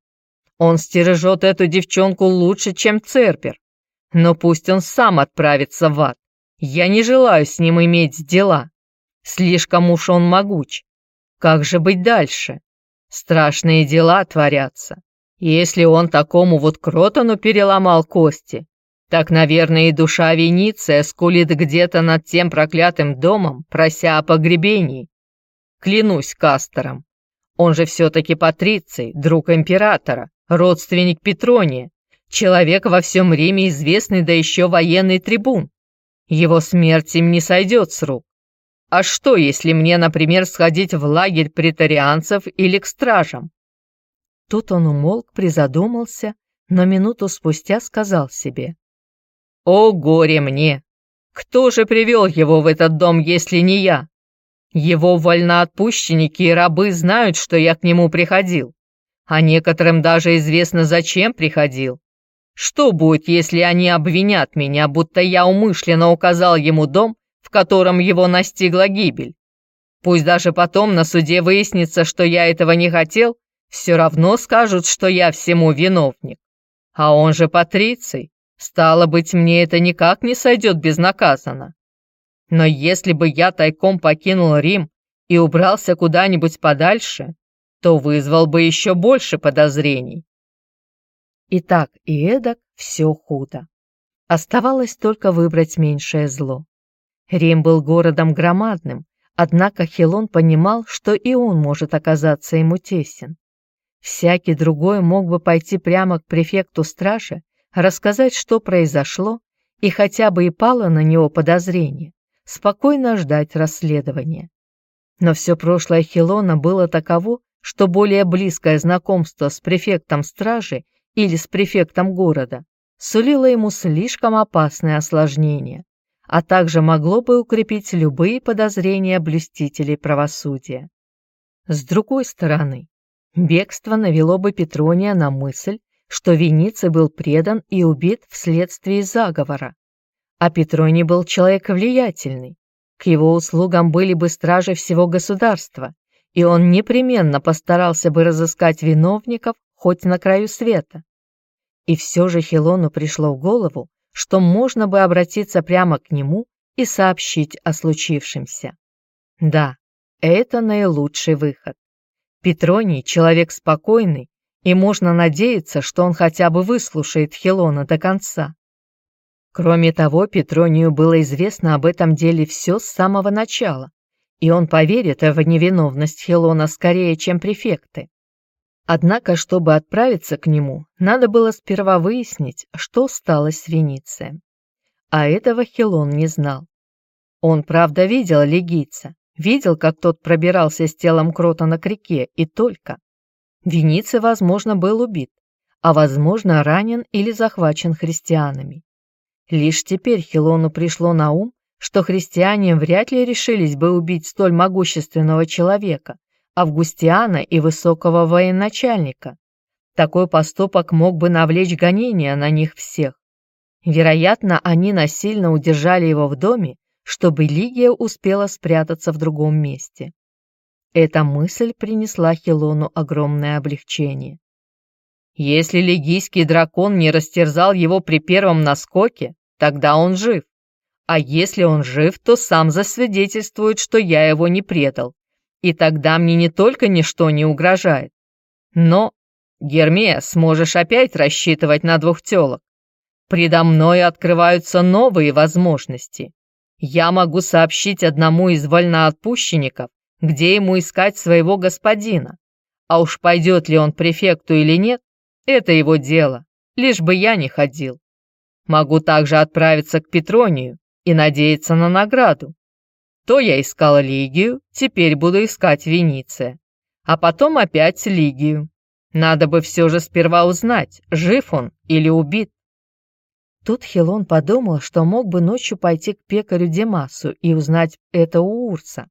Он стережет эту девчонку лучше, чем Церпер. Но пусть он сам отправится в ад. Я не желаю с ним иметь дела. Слишком уж он могуч. Как же быть дальше? Страшные дела творятся. Если он такому вот Кротону переломал кости, так, наверное, и душа Вениция скулит где-то над тем проклятым домом, прося о погребении. Клянусь Кастером. Он же все-таки Патриций, друг императора, родственник Петрония, человек во всем Риме известный, да еще военный трибун. Его смерть им не сойдет с рук. А что, если мне, например, сходить в лагерь претарианцев или к стражам? Тут он умолк, призадумался, но минуту спустя сказал себе. «О, горе мне! Кто же привел его в этот дом, если не я? Его вольноотпущенники и рабы знают, что я к нему приходил, а некоторым даже известно, зачем приходил. Что будет, если они обвинят меня, будто я умышленно указал ему дом, в котором его настигла гибель? Пусть даже потом на суде выяснится, что я этого не хотел, все равно скажут, что я всему виновник. А он же Патриций, стало быть, мне это никак не сойдет безнаказанно. Но если бы я тайком покинул Рим и убрался куда-нибудь подальше, то вызвал бы еще больше подозрений. И так, и эдак все худо. Оставалось только выбрать меньшее зло. Рим был городом громадным, однако Хилон понимал, что и он может оказаться ему тесен. Всякий другой мог бы пойти прямо к префекту стражи, рассказать, что произошло, и хотя бы и пало на него подозрение, спокойно ждать расследования. Но все прошлое Хилона было таково, что более близкое знакомство с префектом стражи или с префектом города сулило ему слишком опасное осложнение, а также могло бы укрепить любые подозрения блюстителей правосудия. С другой стороны, бегство навело бы Петрония на мысль, что Вениций был предан и убит вследствие заговора. А Петроний был человек влиятельный. К его услугам были бы стражи всего государства, и он непременно постарался бы разыскать виновников хоть на краю света. И все же Хилону пришло в голову, что можно бы обратиться прямо к нему и сообщить о случившемся. Да, это наилучший выход. Петроний – человек спокойный, и можно надеяться, что он хотя бы выслушает Хилона до конца. Кроме того, Петронию было известно об этом деле все с самого начала, и он поверит в невиновность Хилона скорее, чем префекты. Однако, чтобы отправиться к нему, надо было сперва выяснить, что стало с Веницием. А этого Хилон не знал. Он, правда, видел легийца, видел, как тот пробирался с телом Кротона к реке, и только. Вениций, возможно, был убит, а, возможно, ранен или захвачен христианами. Лишь теперь Хилону пришло на ум, что христиане вряд ли решились бы убить столь могущественного человека, Августиана и высокого военачальника. Такой поступок мог бы навлечь гонения на них всех. Вероятно, они насильно удержали его в доме, чтобы Лигия успела спрятаться в другом месте. Эта мысль принесла Хилону огромное облегчение. Если лигийский дракон не растерзал его при первом наскоке, тогда он жив. А если он жив, то сам засвидетельствует, что я его не предал. И тогда мне не только ничто не угрожает. Но, Гермея, сможешь опять рассчитывать на двух телок. Предо мной открываются новые возможности. Я могу сообщить одному из вольноотпущенников, где ему искать своего господина. А уж пойдет ли он префекту или нет, это его дело, лишь бы я не ходил. Могу также отправиться к Петронию и надеяться на награду. То я искал Лигию, теперь буду искать Вениция. А потом опять Лигию. Надо бы все же сперва узнать, жив он или убит. Тут Хилон подумал, что мог бы ночью пойти к пекарю Демасу и узнать это у Урса.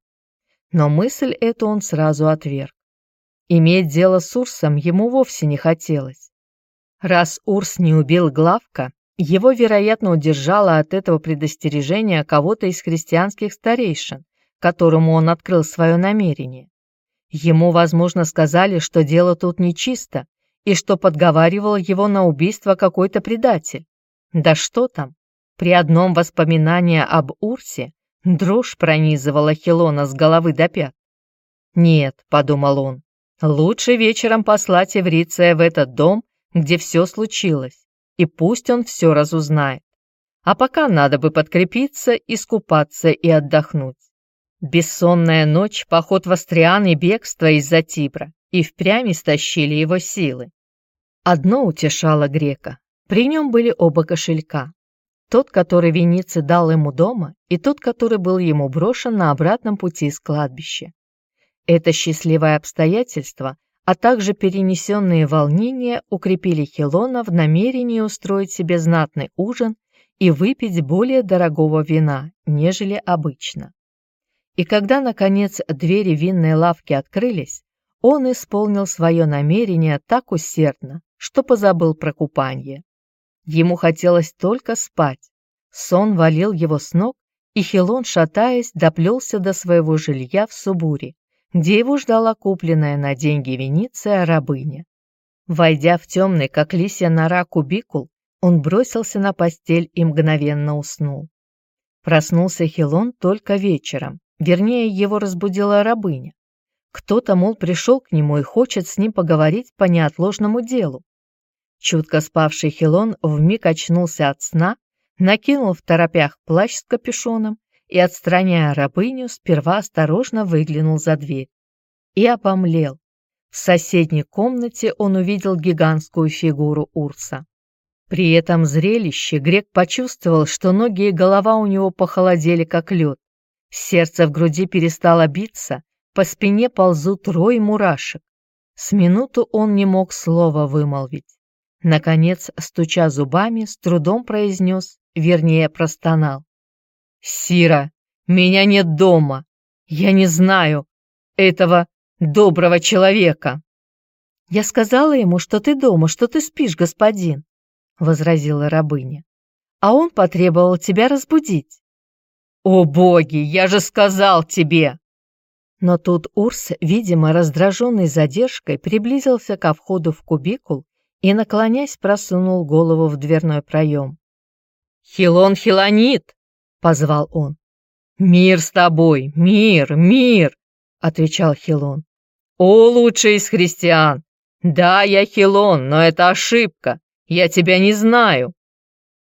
Но мысль эту он сразу отверг. Иметь дело с Урсом ему вовсе не хотелось. Раз Урс не убил Главка, его, вероятно, удержало от этого предостережения кого-то из христианских старейшин, которому он открыл свое намерение. Ему, возможно, сказали, что дело тут нечисто, и что подговаривал его на убийство какой-то предатель. Да что там, при одном воспоминании об Урсе дрожь пронизывала Хилона с головы до пят. «Нет», — подумал он, Лучше вечером послать Эвриция в этот дом, где все случилось, и пусть он все разузнает. А пока надо бы подкрепиться, искупаться и отдохнуть. Бессонная ночь, поход в Астриан и бегство из-за Тибра и впрямь истощили его силы. Одно утешало грека. При нем были оба кошелька. Тот, который Веницы дал ему дома, и тот, который был ему брошен на обратном пути с кладбища. Это счастливое обстоятельство, а также перенесенные волнения укрепили Хилона в намерении устроить себе знатный ужин и выпить более дорогого вина, нежели обычно. И когда, наконец, двери винной лавки открылись, он исполнил свое намерение так усердно, что позабыл про купание. Ему хотелось только спать. Сон валил его с ног, и Хилон, шатаясь, доплелся до своего жилья в Субуре, его ждала купленная на деньги Вениция рабыня. Войдя в темный, как лисья нора, кубикул, он бросился на постель и мгновенно уснул. Проснулся Хилон только вечером, вернее, его разбудила рабыня. Кто-то, мол, пришел к нему и хочет с ним поговорить по неотложному делу. Чутко спавший Хилон вмиг очнулся от сна, накинул в торопях плащ с капюшоном и, отстраняя рабыню, сперва осторожно выглянул за дверь. И обомлел. В соседней комнате он увидел гигантскую фигуру Урса. При этом зрелище грек почувствовал, что ноги и голова у него похолодели, как лед. Сердце в груди перестало биться, по спине ползут рой мурашек. С минуту он не мог слова вымолвить. Наконец, стуча зубами, с трудом произнес, вернее, простонал. «Сира, меня нет дома. Я не знаю этого доброго человека». «Я сказала ему, что ты дома, что ты спишь, господин», — возразила рабыня. «А он потребовал тебя разбудить». «О боги, я же сказал тебе!» Но тут Урс, видимо, раздраженный задержкой, приблизился ко входу в кубикул и, наклонясь, просунул голову в дверной проем. «Хилон Хилонит!» — позвал он. «Мир с тобой! Мир! Мир!» — отвечал Хилон. «О, лучший из христиан! Да, я Хилон, но это ошибка. Я тебя не знаю».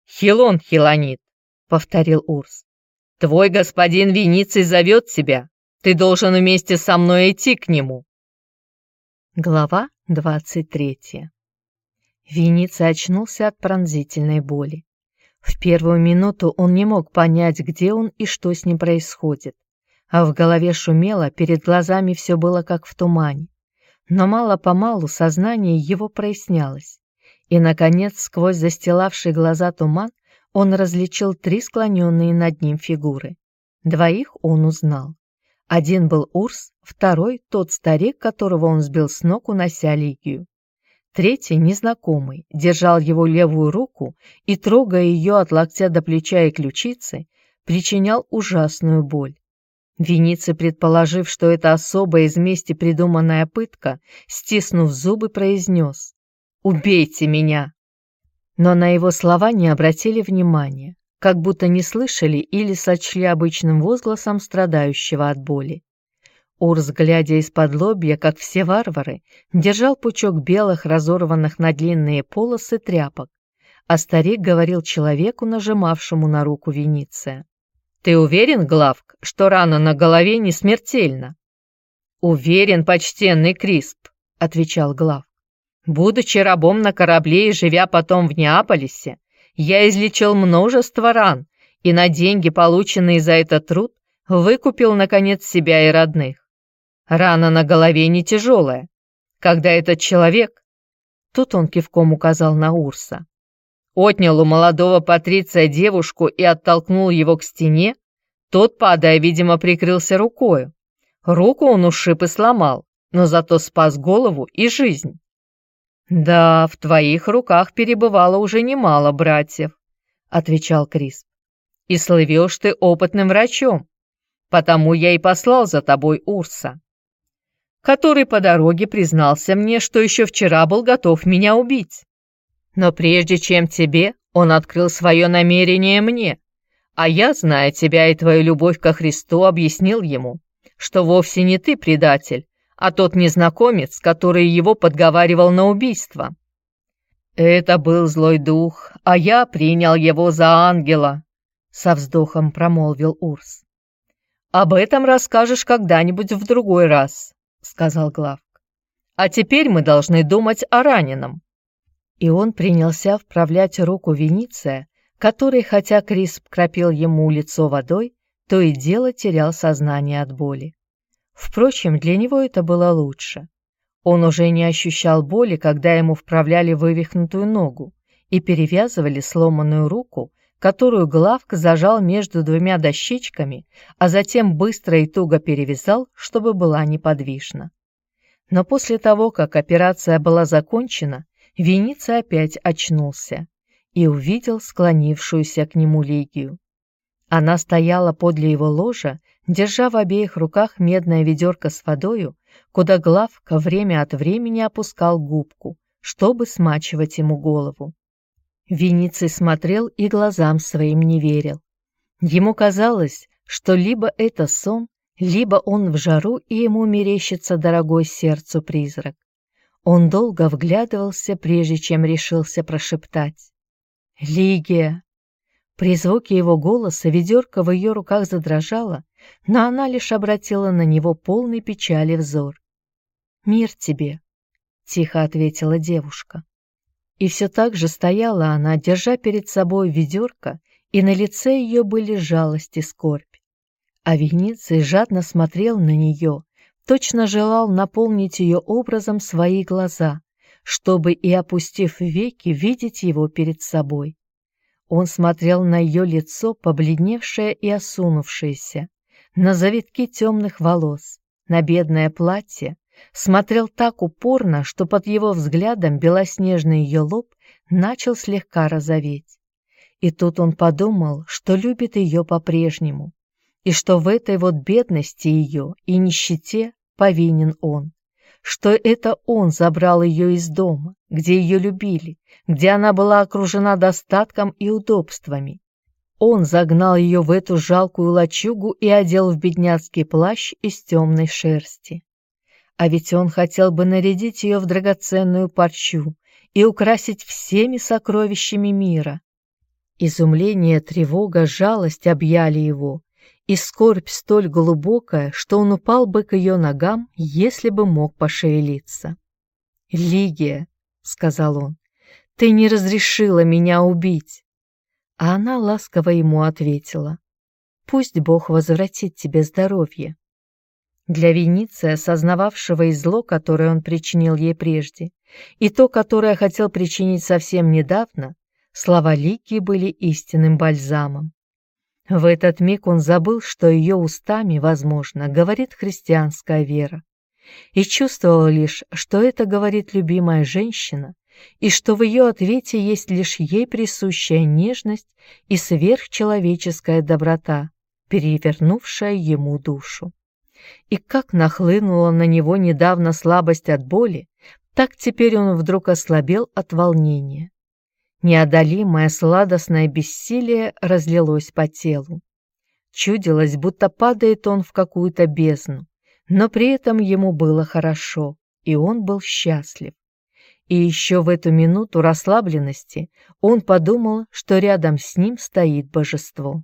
«Хилон Хилонит», — повторил Урс. «Твой господин Вениций зовет тебя. Ты должен вместе со мной идти к нему». Глава двадцать третья. Вениций очнулся от пронзительной боли. В первую минуту он не мог понять, где он и что с ним происходит. А в голове шумело, перед глазами все было как в тумане. Но мало-помалу сознание его прояснялось. И, наконец, сквозь застилавший глаза туман, он различил три склоненные над ним фигуры. Двоих он узнал. Один был Урс, второй — тот старик, которого он сбил с ног, унося Лигию. Третий, незнакомый, держал его левую руку и, трогая ее от локтя до плеча и ключицы, причинял ужасную боль. Вениций, предположив, что это особая из мести придуманная пытка, стиснув зубы, произнес «Убейте меня!» Но на его слова не обратили внимания, как будто не слышали или сочли обычным возгласом страдающего от боли. Урс, глядя из-под лобья, как все варвары, держал пучок белых, разорванных на длинные полосы тряпок, а старик говорил человеку, нажимавшему на руку Вениция. «Ты уверен, Главк, что рана на голове не смертельна?» «Уверен, почтенный Крисп», — отвечал Главк. «Будучи рабом на корабле и живя потом в Неаполисе, я излечил множество ран и на деньги, полученные за этот труд, выкупил, наконец, себя и родных. Рана на голове не тяжелая. Когда этот человек, тут он кивком указал на Урса, отнял у молодого Патриция девушку и оттолкнул его к стене, тот, падая, видимо, прикрылся рукою. Руку он ушиб и сломал, но зато спас голову и жизнь. «Да, в твоих руках перебывало уже немало братьев», — отвечал Крис. «И слывешь ты опытным врачом, потому я и послал за тобой Урса который по дороге признался мне, что еще вчера был готов меня убить. Но прежде чем тебе, он открыл свое намерение мне, а я, зная тебя и твою любовь ко Христу, объяснил ему, что вовсе не ты предатель, а тот незнакомец, который его подговаривал на убийство. Это был злой дух, а я принял его за ангела, со вздохом промолвил Урс. Об этом расскажешь когда-нибудь в другой раз сказал Главк. «А теперь мы должны думать о раненом». И он принялся вправлять руку Вениция, который, хотя Крисп кропил ему лицо водой, то и дело терял сознание от боли. Впрочем, для него это было лучше. Он уже не ощущал боли, когда ему вправляли вывихнутую ногу и перевязывали сломанную руку, которую Главк зажал между двумя дощечками, а затем быстро и туго перевязал, чтобы была неподвижна. Но после того, как операция была закончена, Веница опять очнулся и увидел склонившуюся к нему Лигию. Она стояла подле его ложа, держа в обеих руках медное ведерко с водою, куда Главка время от времени опускал губку, чтобы смачивать ему голову. Вениций смотрел и глазам своим не верил. Ему казалось, что либо это сон, либо он в жару и ему мерещится дорогой сердцу призрак. Он долго вглядывался, прежде чем решился прошептать. «Лигия!» При звуке его голоса ведерко в ее руках задрожало, но она лишь обратила на него полный печали взор. «Мир тебе!» — тихо ответила девушка. И все так же стояла она, держа перед собой ведерко, и на лице ее были жалость и скорбь. А Вениций жадно смотрел на нее, точно желал наполнить ее образом свои глаза, чтобы и опустив веки видеть его перед собой. Он смотрел на ее лицо, побледневшее и осунувшееся, на завитки темных волос, на бедное платье, смотрел так упорно, что под его взглядом белоснежный ее лоб начал слегка розоветь. И тут он подумал, что любит ее по-прежнему, и что в этой вот бедности ее и нищете повинен он, что это он забрал ее из дома, где ее любили, где она была окружена достатком и удобствами. Он загнал ее в эту жалкую лачугу и одел в бедняцкий плащ из темной шерсти. А ведь он хотел бы нарядить ее в драгоценную парчу и украсить всеми сокровищами мира. Изумление, тревога, жалость объяли его, и скорбь столь глубокая, что он упал бы к ее ногам, если бы мог пошевелиться. «Лигия», — сказал он, — «ты не разрешила меня убить». А она ласково ему ответила, «Пусть Бог возвратит тебе здоровье». Для Вениции, осознававшего и зло, которое он причинил ей прежде, и то, которое хотел причинить совсем недавно, слова Ликии были истинным бальзамом. В этот миг он забыл, что ее устами, возможно, говорит христианская вера, и чувствовал лишь, что это говорит любимая женщина, и что в ее ответе есть лишь ей присущая нежность и сверхчеловеческая доброта, перевернувшая ему душу. И как нахлынула на него недавно слабость от боли, так теперь он вдруг ослабел от волнения. Неодолимое сладостное бессилие разлилось по телу. Чудилось, будто падает он в какую-то бездну, но при этом ему было хорошо, и он был счастлив. И еще в эту минуту расслабленности он подумал, что рядом с ним стоит божество.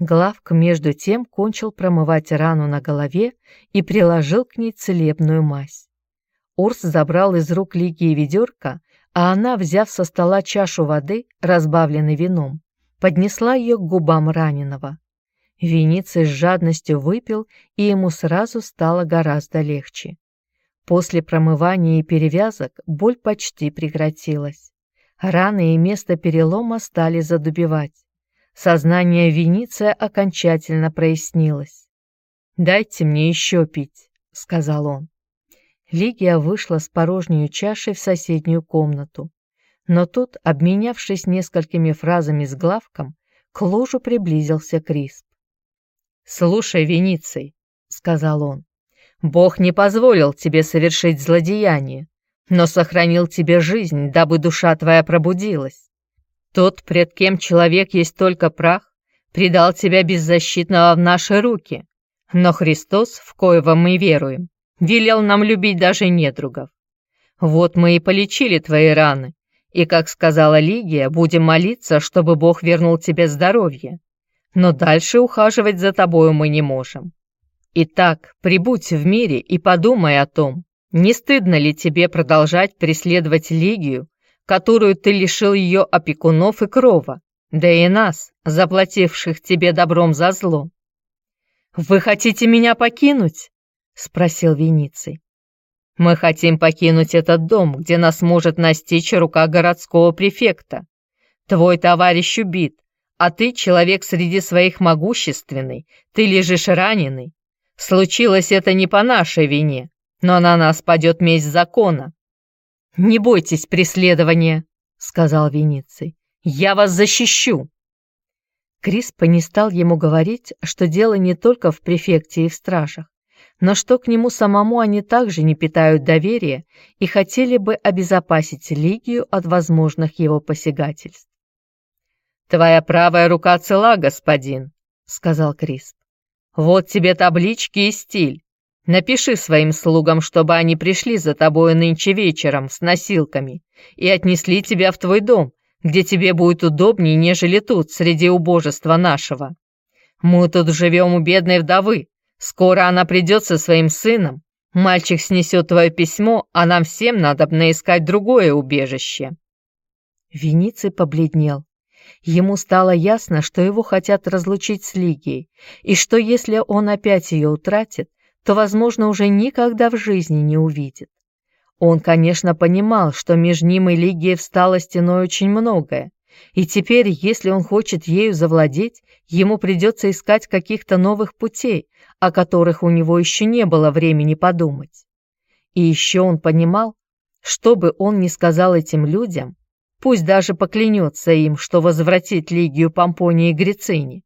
Главк между тем кончил промывать рану на голове и приложил к ней целебную мазь. Урс забрал из рук Лигии ведерко, а она, взяв со стола чашу воды, разбавленной вином, поднесла ее к губам раненого. Вениций с жадностью выпил, и ему сразу стало гораздо легче. После промывания и перевязок боль почти прекратилась. Раны и место перелома стали задубевать. Сознание Вениция окончательно прояснилось. «Дайте мне еще пить», — сказал он. Лигия вышла с порожней чашей в соседнюю комнату. Но тут, обменявшись несколькими фразами с главком, к ложу приблизился Крисп. «Слушай, Вениций», — сказал он, — «Бог не позволил тебе совершить злодеяние, но сохранил тебе жизнь, дабы душа твоя пробудилась. Тот, пред кем человек есть только прах, предал тебя беззащитного в наши руки. Но Христос, в коего мы веруем, велел нам любить даже недругов. Вот мы и полечили твои раны, и, как сказала Лигия, будем молиться, чтобы Бог вернул тебе здоровье. Но дальше ухаживать за тобою мы не можем. Итак, прибудь в мире и подумай о том, не стыдно ли тебе продолжать преследовать Лигию которую ты лишил ее опекунов и крова, да и нас, заплативших тебе добром за зло. «Вы хотите меня покинуть?» — спросил Вениций. «Мы хотим покинуть этот дом, где нас может настичь рука городского префекта. Твой товарищ убит, а ты человек среди своих могущественный, ты лежишь раненый. Случилось это не по нашей вине, но на нас падет месть закона. «Не бойтесь преследования», — сказал Вениций. «Я вас защищу». Криспа не стал ему говорить, что дело не только в префекте и в стражах, но что к нему самому они также не питают доверия и хотели бы обезопасить Лигию от возможных его посягательств. «Твоя правая рука цела, господин», — сказал Крисп. «Вот тебе таблички и стиль. Напиши своим слугам, чтобы они пришли за тобой нынче вечером с носилками и отнесли тебя в твой дом, где тебе будет удобнее, нежели тут, среди убожества нашего. Мы тут живем у бедной вдовы. Скоро она придет со своим сыном. Мальчик снесет твое письмо, а нам всем надо наискать другое убежище». Вениций побледнел. Ему стало ясно, что его хотят разлучить с Лигией, и что если он опять ее утратит, то, возможно, уже никогда в жизни не увидит. Он, конечно, понимал, что между ним и Лигией встало стеной очень многое, и теперь, если он хочет ею завладеть, ему придется искать каких-то новых путей, о которых у него еще не было времени подумать. И еще он понимал, что бы он ни сказал этим людям, пусть даже поклянется им, что возвратит Лигию Помпонии и Грицини,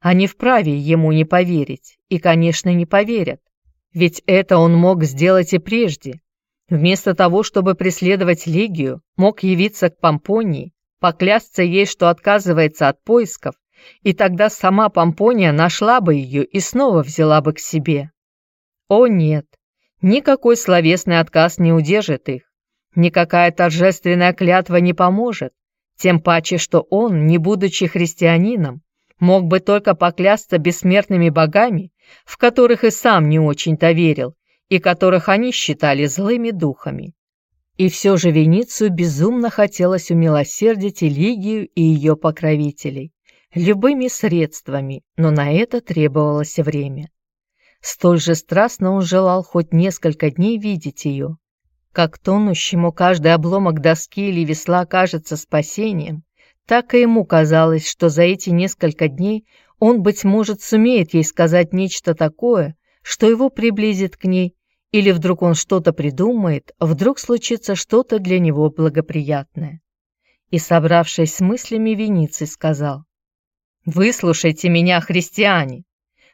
они вправе ему не поверить, и, конечно, не поверят, ведь это он мог сделать и прежде, Вместо того, чтобы преследовать Лигию, мог явиться к Помпонии, поклясться ей, что отказывается от поисков, и тогда сама Помпония нашла бы ее и снова взяла бы к себе. О нет, никакой словесный отказ не удержит их, никакая торжественная клятва не поможет, тем паче, что он, не будучи христианином, мог бы только поклясться бессмертными богами, в которых и сам не очень-то верил, и которых они считали злыми духами. И все же Веницию безумно хотелось умилосердить Элигию и ее покровителей, любыми средствами, но на это требовалось время. Столь же страстно он желал хоть несколько дней видеть ее. Как тонущему каждый обломок доски или весла кажется спасением, так и ему казалось, что за эти несколько дней он, быть может, сумеет ей сказать нечто такое, что его приблизит к ней или вдруг он что-то придумает, вдруг случится что-то для него благоприятное. И, собравшись с мыслями, Вениций сказал, «Выслушайте меня, христиане.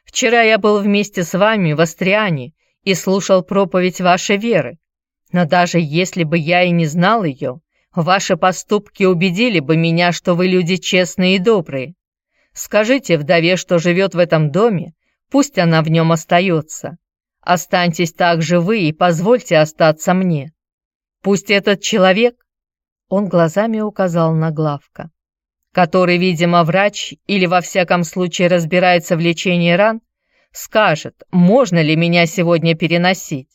Вчера я был вместе с вами в Астриане и слушал проповедь вашей веры. Но даже если бы я и не знал ее, ваши поступки убедили бы меня, что вы люди честные и добрые. Скажите вдове, что живет в этом доме, пусть она в нем остается. Останьтесь так же вы и позвольте остаться мне. Пусть этот человек, он глазами указал на главка, который, видимо, врач или во всяком случае разбирается в лечении ран, скажет, можно ли меня сегодня переносить.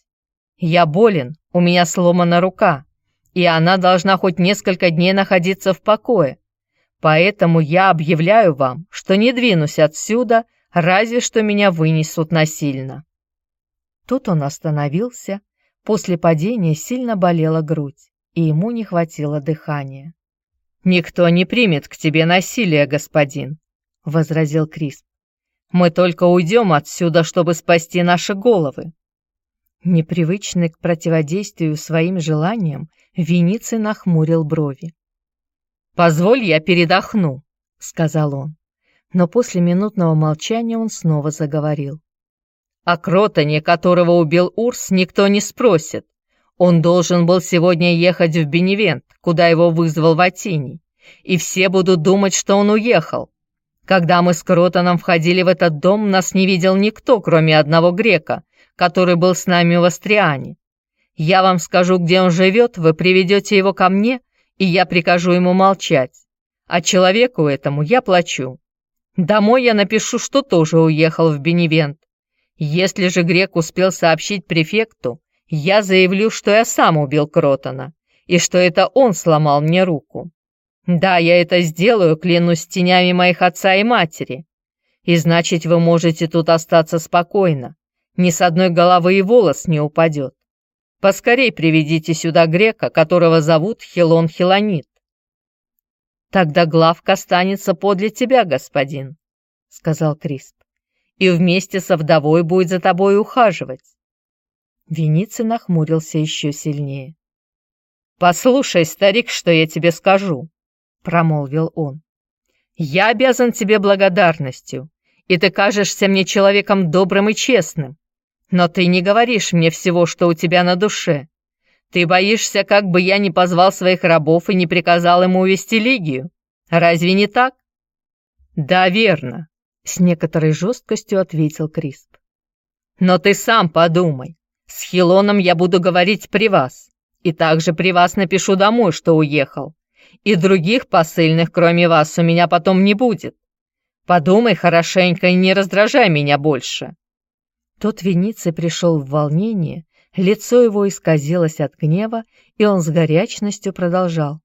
Я болен, у меня сломана рука, и она должна хоть несколько дней находиться в покое. Поэтому я объявляю вам, что не двинусь отсюда, разве что меня вынесут насильно. Тут он остановился. После падения сильно болела грудь, и ему не хватило дыхания. «Никто не примет к тебе насилие, господин», — возразил Крисп. «Мы только уйдем отсюда, чтобы спасти наши головы». Непривычный к противодействию своим желаниям, Вениций нахмурил брови. «Позволь, я передохну», — сказал он. Но после минутного молчания он снова заговорил. О Кротоне, которого убил Урс, никто не спросит. Он должен был сегодня ехать в Беневент, куда его вызвал Ватиний, и все будут думать, что он уехал. Когда мы с Кротоном входили в этот дом, нас не видел никто, кроме одного грека, который был с нами в Астриане. Я вам скажу, где он живет, вы приведете его ко мне, и я прикажу ему молчать. А человеку этому я плачу. Домой я напишу, что тоже уехал в Беневент, если же грек успел сообщить префекту, я заявлю, что я сам убил Кротона, и что это он сломал мне руку. Да, я это сделаю, клянусь тенями моих отца и матери. И значит, вы можете тут остаться спокойно. Ни с одной головы и волос не упадет. Поскорей приведите сюда грека, которого зовут Хилон Хилонит. Тогда главка останется подле тебя, господин, — сказал Крисп и вместе со вдовой будет за тобой ухаживать. Вениций нахмурился еще сильнее. «Послушай, старик, что я тебе скажу», — промолвил он. Я обязан тебе благодарностью, и ты кажешься мне человеком добрым и честным. Но ты не говоришь мне всего, что у тебя на душе. Ты боишься, как бы я не позвал своих рабов и не приказал ему увести Лигию. Разве не так? Да, верно, с некоторой жесткостью ответил Крисп. Но ты сам подумай. С Хилоном я буду говорить при вас. И также при вас напишу домой, что уехал. И других посыльных, кроме вас, у меня потом не будет. Подумай хорошенько и не раздражай меня больше». Тот Вениций пришел в волнение, лицо его исказилось от гнева, и он с горячностью продолжал.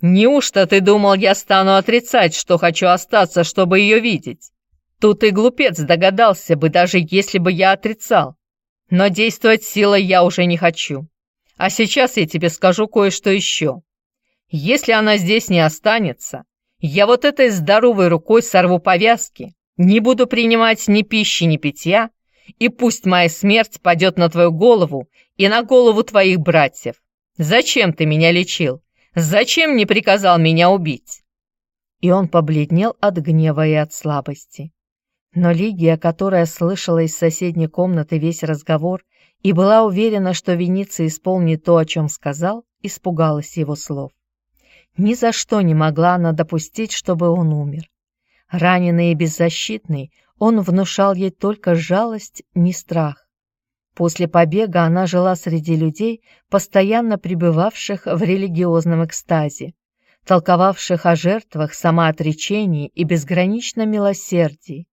«Неужто ты думал, я стану отрицать, что хочу остаться, чтобы ее видеть? Тут и глупец догадался бы, даже если бы я отрицал. Но действовать силой я уже не хочу. А сейчас я тебе скажу кое-что еще. Если она здесь не останется, я вот этой здоровой рукой сорву повязки, не буду принимать ни пищи, ни питья, и пусть моя смерть падет на твою голову и на голову твоих братьев. Зачем ты меня лечил? Зачем не приказал меня убить?» И он побледнел от гнева и от слабости. Но Лигия, которая слышала из соседней комнаты весь разговор и была уверена, что Вениция исполнит то, о чем сказал, испугалась его слов. Ни за что не могла она допустить, чтобы он умер. Раненый и беззащитный, он внушал ей только жалость, не страх. После побега она жила среди людей, постоянно пребывавших в религиозном экстазе, толковавших о жертвах, самоотречении и безграничном милосердии,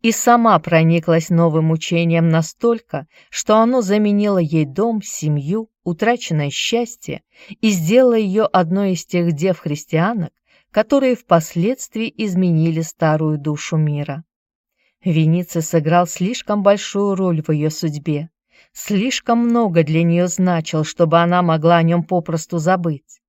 и сама прониклась новым учением настолько, что оно заменило ей дом, семью, утраченное счастье и сделало ее одной из тех дев-христианок, которые впоследствии изменили старую душу мира. Вениций сыграл слишком большую роль в ее судьбе, слишком много для нее значил, чтобы она могла о нем попросту забыть.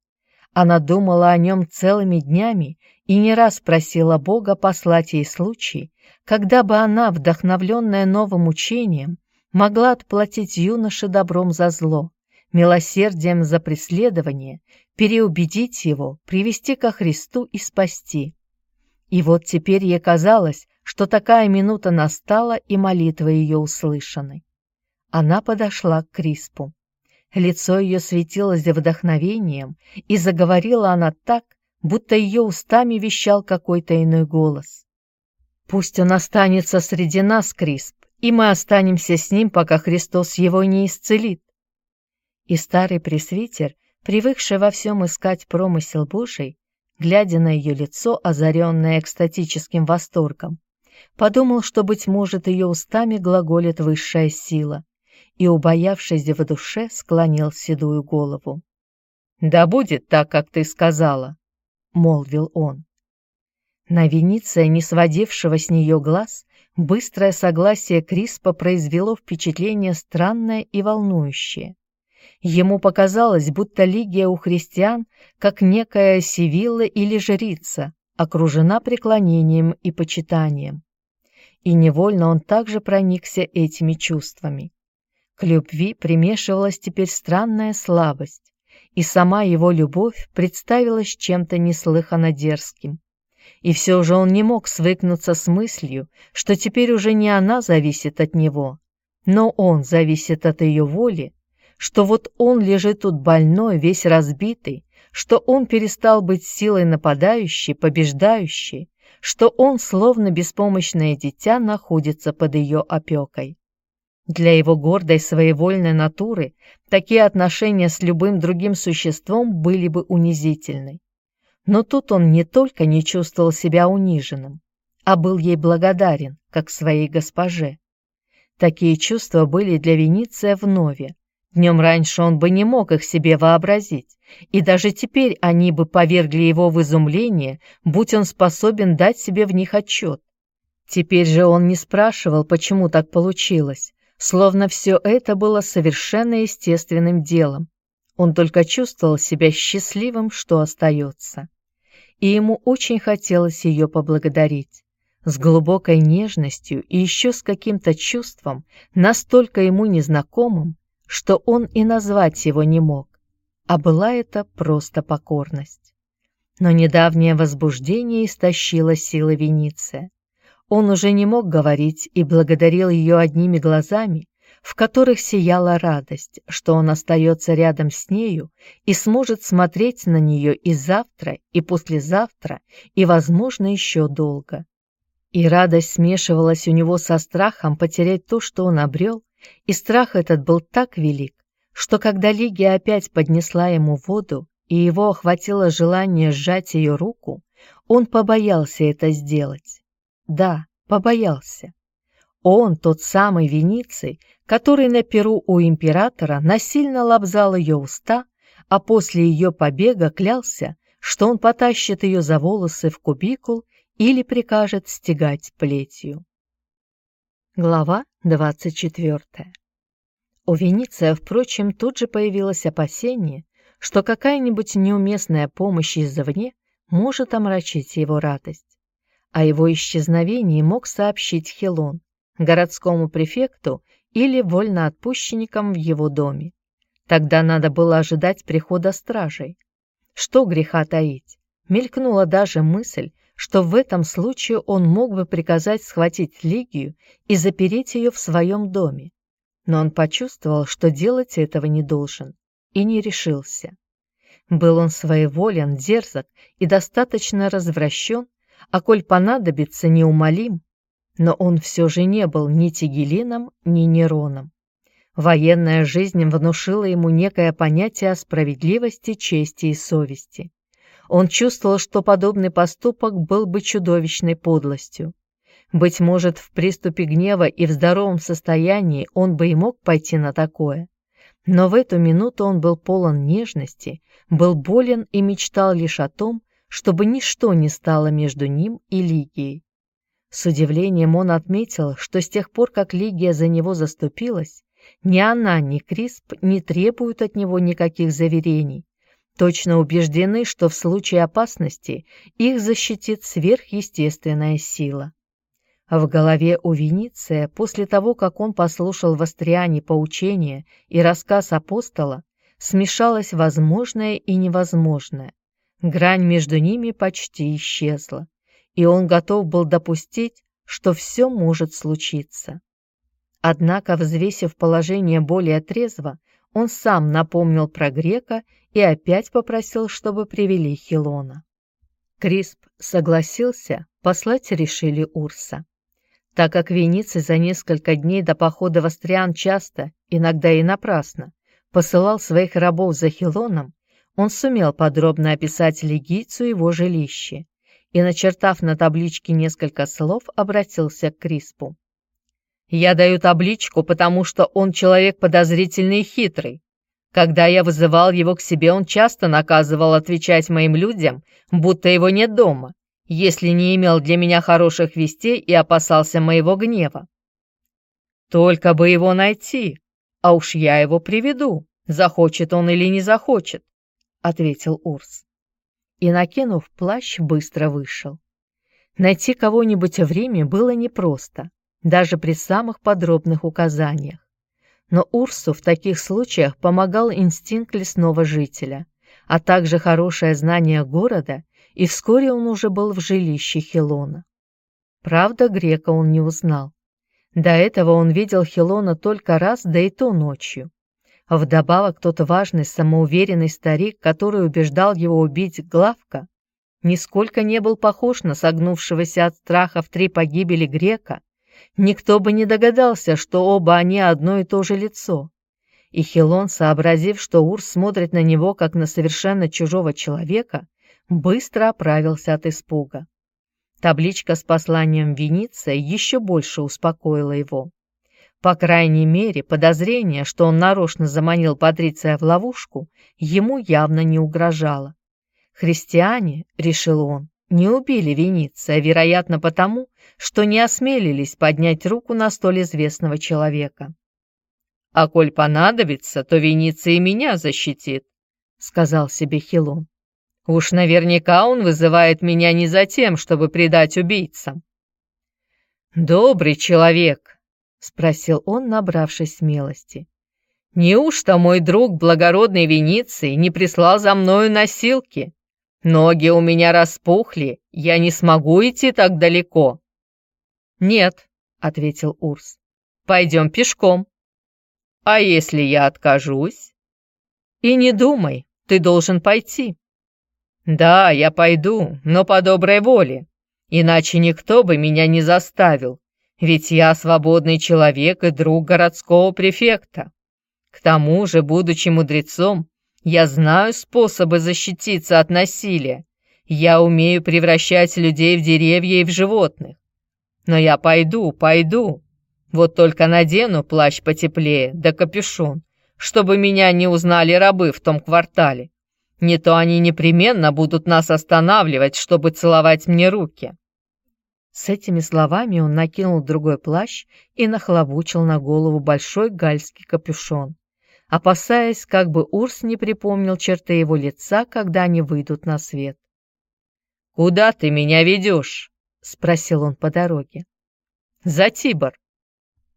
Она думала о нем целыми днями и не раз просила Бога послать ей случай, когда бы она, вдохновленная новым учением, могла отплатить юноше добром за зло, милосердием за преследование, переубедить его, привести ко Христу и спасти. И вот теперь ей казалось, что такая минута настала и молитва ее услышаны. Она подошла к Криспу. Лицо ее светилось вдохновением, и заговорила она так, будто ее устами вещал какой-то иной голос. «Пусть он останется среди нас, Крисп, и мы останемся с ним, пока Христос его не исцелит». И старый пресвитер, привыкший во всем искать промысел Божий, глядя на ее лицо, озаренное экстатическим восторгом, подумал, что, быть может, ее устами глаголит высшая сила, и, убоявшись в душе, склонил седую голову. «Да будет так, как ты сказала», — молвил он. На Вениция, не сводившего с нее глаз, быстрое согласие Криспа произвело впечатление странное и волнующее. Ему показалось, будто Лигия у христиан, как некая Сивилла или жрица, окружена преклонением и почитанием. И невольно он также проникся этими чувствами. К любви примешивалась теперь странная слабость, и сама его любовь представилась чем-то неслыханно дерзким. И все же он не мог свыкнуться с мыслью, что теперь уже не она зависит от него, но он зависит от ее воли, что вот он лежит тут больной, весь разбитый, что он перестал быть силой нападающей, побеждающей, что он, словно беспомощное дитя, находится под ее опекой. Для его гордой своевольной натуры такие отношения с любым другим существом были бы унизительны. Но тут он не только не чувствовал себя униженным, а был ей благодарен, как своей госпоже. Такие чувства были для Вениция вновь, Днем раньше он бы не мог их себе вообразить, и даже теперь они бы повергли его в изумление, будь он способен дать себе в них отчет. Теперь же он не спрашивал, почему так получилось, словно все это было совершенно естественным делом. Он только чувствовал себя счастливым, что остается. И ему очень хотелось ее поблагодарить. С глубокой нежностью и еще с каким-то чувством, настолько ему незнакомым, что он и назвать его не мог, а была это просто покорность. Но недавнее возбуждение истощило силы Вениция. Он уже не мог говорить и благодарил ее одними глазами, в которых сияла радость, что он остается рядом с нею и сможет смотреть на нее и завтра, и послезавтра, и, возможно, еще долго. И радость смешивалась у него со страхом потерять то, что он обрел, и страх этот был так велик, что когда Лигия опять поднесла ему воду, и его охватило желание сжать ее руку, он побоялся это сделать. Да, побоялся. Он, тот самый Вениций, который на перу у императора насильно лобзал ее уста, а после ее побега клялся, что он потащит ее за волосы в кубикул или прикажет стегать плетью. Глава 24 У Вениция, впрочем, тут же появилось опасение, что какая-нибудь неуместная помощь извне может омрачить его радость. О его исчезновении мог сообщить Хелон, городскому префекту или вольноотпущенникам в его доме. Тогда надо было ожидать прихода стражей. Что греха таить? Мелькнула даже мысль, что в этом случае он мог бы приказать схватить Лигию и запереть ее в своем доме. Но он почувствовал, что делать этого не должен, и не решился. Был он своеволен, дерзок и достаточно развращен, а коль понадобится неумолим, но он все же не был ни Тигелином, ни Нероном. Военная жизнь внушила ему некое понятие о справедливости, чести и совести. Он чувствовал, что подобный поступок был бы чудовищной подлостью. Быть может, в приступе гнева и в здоровом состоянии он бы и мог пойти на такое. Но в эту минуту он был полон нежности, был болен и мечтал лишь о том, чтобы ничто не стало между ним и Лигией. С удивлением он отметил, что с тех пор, как Лигия за него заступилась, ни она, ни Крисп не требуют от него никаких заверений, точно убеждены, что в случае опасности их защитит сверхъестественная сила. В голове у Вениция, после того, как он послушал в Астриане поучение и рассказ апостола, смешалось возможное и невозможное. Грань между ними почти исчезла и он готов был допустить, что все может случиться. Однако, взвесив положение более трезво, он сам напомнил про грека и опять попросил, чтобы привели Хилона. Крисп согласился, послать решили Урса. Так как Вениций за несколько дней до похода в Астриан часто, иногда и напрасно, посылал своих рабов за Хилоном, он сумел подробно описать легицию его жилище и, начертав на табличке несколько слов, обратился к Криспу. «Я даю табличку, потому что он человек подозрительный и хитрый. Когда я вызывал его к себе, он часто наказывал отвечать моим людям, будто его нет дома, если не имел для меня хороших вестей и опасался моего гнева. Только бы его найти, а уж я его приведу, захочет он или не захочет», — ответил Урс и, накинув плащ, быстро вышел. Найти кого-нибудь в Риме было непросто, даже при самых подробных указаниях. Но Урсу в таких случаях помогал инстинкт лесного жителя, а также хорошее знание города, и вскоре он уже был в жилище Хилона. Правда, грека он не узнал. До этого он видел Хилона только раз, да и то ночью. Вдобавок тот важный, самоуверенный старик, который убеждал его убить Главка, нисколько не был похож на согнувшегося от страха в три погибели грека. Никто бы не догадался, что оба они одно и то же лицо. И Хилон, сообразив, что Урс смотрит на него, как на совершенно чужого человека, быстро оправился от испуга. Табличка с посланием Вениция еще больше успокоила его. По крайней мере, подозрение, что он нарочно заманил Патриция в ловушку, ему явно не угрожало. Христиане, решил он, не убили Вениция, вероятно потому, что не осмелились поднять руку на столь известного человека. «А коль понадобится, то Вениций меня защитит», — сказал себе Хилон. «Уж наверняка он вызывает меня не за тем, чтобы предать убийцам». «Добрый человек», — спросил он, набравшись смелости. «Неужто мой друг благородный Вениций не прислал за мною носилки? Ноги у меня распухли, я не смогу идти так далеко». «Нет», — ответил Урс, — «пойдем пешком». «А если я откажусь?» «И не думай, ты должен пойти». «Да, я пойду, но по доброй воле, иначе никто бы меня не заставил, ведь я свободный человек и друг городского префекта. К тому же, будучи мудрецом, я знаю способы защититься от насилия. Я умею превращать людей в деревья и в животных. Но я пойду, пойду. Вот только надену плащ потеплее, да капюшон, чтобы меня не узнали рабы в том квартале. Не то они непременно будут нас останавливать, чтобы целовать мне руки. С этими словами он накинул другой плащ и нахлобучил на голову большой гальский капюшон, опасаясь, как бы Урс не припомнил черты его лица, когда они выйдут на свет. «Куда ты меня ведешь?» — спросил он по дороге. «За Тибор.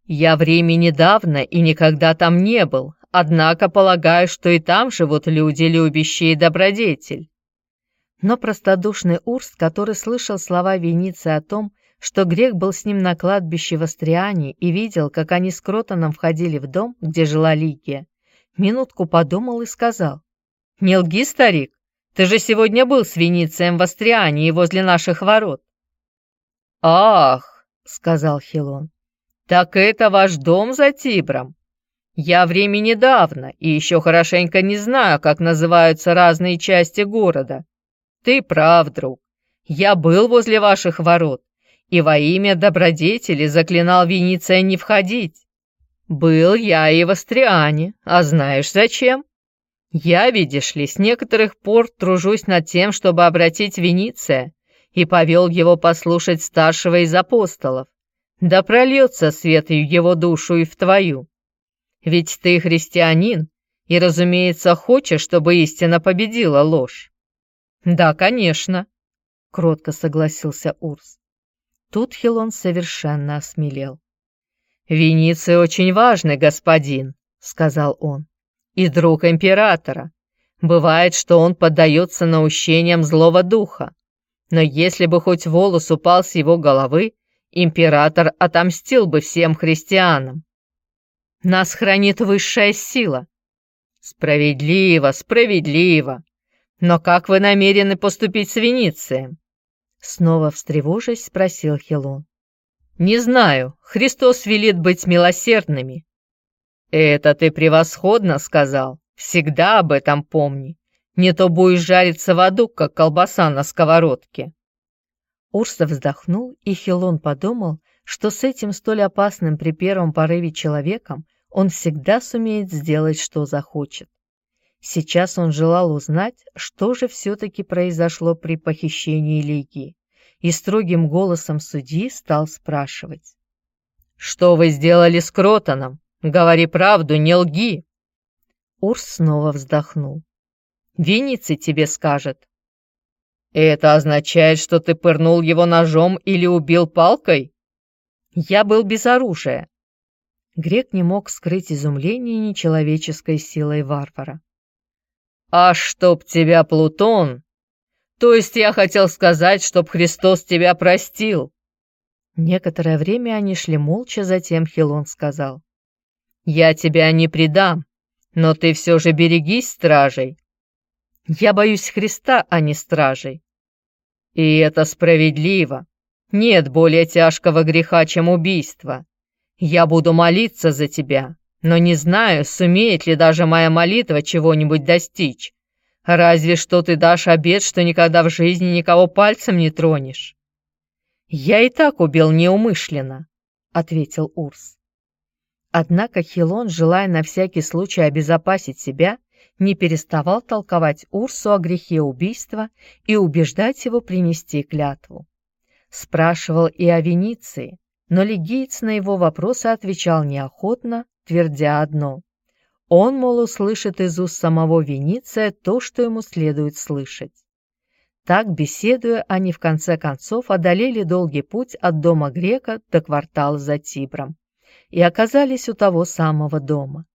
Я времени недавно и никогда там не был, однако полагаю, что и там живут люди, любящие добродетель. Но простодушный Урс, который слышал слова Веницы о том, что грех был с ним на кладбище в Астриане и видел, как они с Кротоном входили в дом, где жила Лигия, минутку подумал и сказал, «Не лги, старик, ты же сегодня был с Веницием в Астриане и возле наших ворот». «Ах!» — сказал Хилон, «так это ваш дом за Тибром? Я времени недавно и еще хорошенько не знаю, как называются разные части города». Ты прав, друг. Я был возле ваших ворот и во имя добродетели заклинал Вениция не входить. Был я и в Астриане, а знаешь зачем? Я, видишь ли, с некоторых пор тружусь над тем, чтобы обратить Вениция, и повел его послушать старшего из апостолов. Да прольется свет в его душу и в твою. Ведь ты христианин, и, разумеется, хочешь, чтобы истина победила ложь. «Да, конечно», — кротко согласился Урс. Тут Хилон совершенно осмелел. «Вениций очень важный господин», — сказал он, — «и друг императора. Бывает, что он поддается наущениям злого духа. Но если бы хоть волос упал с его головы, император отомстил бы всем христианам. Нас хранит высшая сила. Справедливо, справедливо, «Но как вы намерены поступить с Веницием?» Снова встревожись, спросил Хилон. «Не знаю. Христос велит быть милосердными». «Это ты превосходно сказал. Всегда об этом помни. Не то будешь жариться в аду, как колбаса на сковородке». Урса вздохнул, и Хилон подумал, что с этим столь опасным при первом порыве человеком он всегда сумеет сделать, что захочет. Сейчас он желал узнать, что же все-таки произошло при похищении Лиги, и строгим голосом судьи стал спрашивать. «Что вы сделали с Кротоном? Говори правду, не лги!» Урс снова вздохнул. «Виниций тебе скажет». «Это означает, что ты пырнул его ножом или убил палкой?» «Я был без оружия». Грек не мог скрыть изумление нечеловеческой силой варвара. «А чтоб тебя, Плутон! То есть я хотел сказать, чтоб Христос тебя простил!» Некоторое время они шли молча, затем Хилон сказал. «Я тебя не предам, но ты все же берегись стражей. Я боюсь Христа, а не стражей. И это справедливо. Нет более тяжкого греха, чем убийство. Я буду молиться за тебя, но не знаю, сумеет ли даже моя молитва чего-нибудь достичь. Разве что ты дашь обет, что никогда в жизни никого пальцем не тронешь. Я и так убил неумышленно, ответил Урс. Однако Хилон, желая на всякий случай обезопасить себя, не переставал толковать Урсу о грехе убийства и убеждать его принести клятву. Спрашивал и о Венеции, но легиец на его вопросы отвечал неохотно, твердя одно. Он, мол, услышит из уст самого Вениция то, что ему следует слышать. Так, беседуя, они в конце концов одолели долгий путь от дома грека до квартала за Тибром и оказались у того самого дома.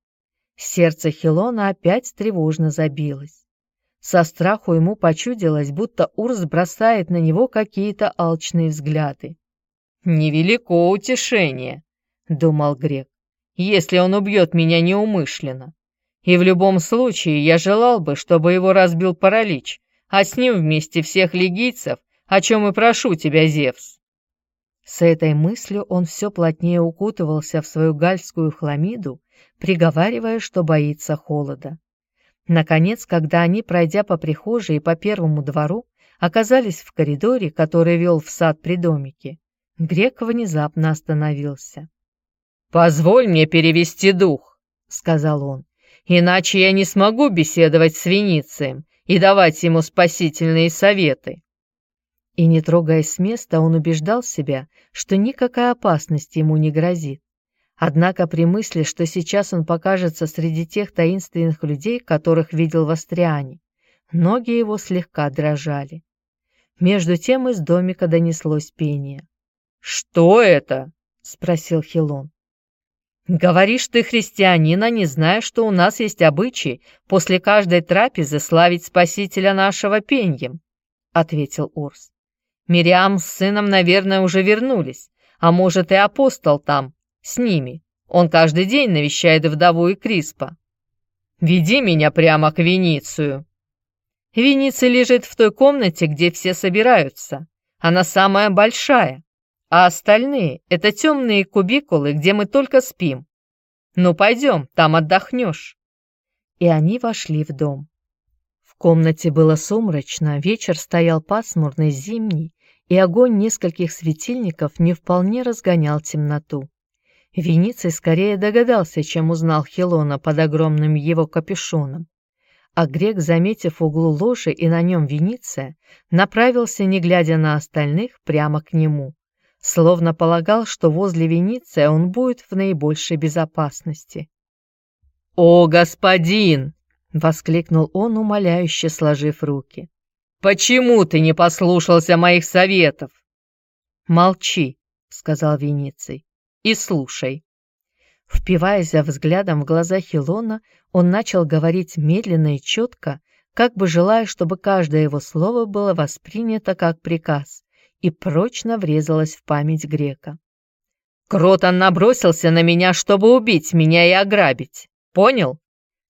Сердце Хилона опять тревожно забилось. Со страху ему почудилось, будто Урс бросает на него какие-то алчные взгляды. «Невелико утешение», — думал Грек, — «если он убьет меня неумышленно. И в любом случае я желал бы, чтобы его разбил паралич, а с ним вместе всех легийцев, о чем и прошу тебя, Зевс». С этой мыслью он все плотнее укутывался в свою гальскую хламиду, приговаривая, что боится холода. Наконец, когда они, пройдя по прихожей и по первому двору, оказались в коридоре, который вел в сад при домике, Грек внезапно остановился. «Позволь мне перевести дух», — сказал он, «иначе я не смогу беседовать с Веницием и давать ему спасительные советы». И, не трогаясь с места, он убеждал себя, что никакая опасность ему не грозит. Однако при мысли, что сейчас он покажется среди тех таинственных людей, которых видел в Астриане, ноги его слегка дрожали. Между тем из домика донеслось пение. «Что это?» — спросил Хилон. «Говоришь ты, христианин, а не зная, что у нас есть обычай после каждой трапезы славить Спасителя нашего пеньем», — ответил Урс. «Мириам с сыном, наверное, уже вернулись, а может и апостол там, с ними. Он каждый день навещает вдову и Криспа. Веди меня прямо к Веницию. Вениция лежит в той комнате, где все собираются. Она самая большая, а остальные — это темные кубикулы, где мы только спим. Ну, пойдем, там отдохнешь. И они вошли в дом. В комнате было сумрачно, вечер стоял пасмурный, зимний, и огонь нескольких светильников не вполне разгонял темноту. Вениций скорее догадался, чем узнал Хилона под огромным его капюшоном. А грек, заметив углу ложи и на нем Вениция, направился, не глядя на остальных, прямо к нему, словно полагал, что возле Вениция он будет в наибольшей безопасности. «О, господин!» — воскликнул он, умоляюще сложив руки. «Почему ты не послушался моих советов?» «Молчи», — сказал Вениций и слушай». Впиваясь взглядом в глаза Хилона, он начал говорить медленно и четко, как бы желая, чтобы каждое его слово было воспринято как приказ и прочно врезалось в память грека. «Кротон набросился на меня, чтобы убить меня и ограбить. Понял?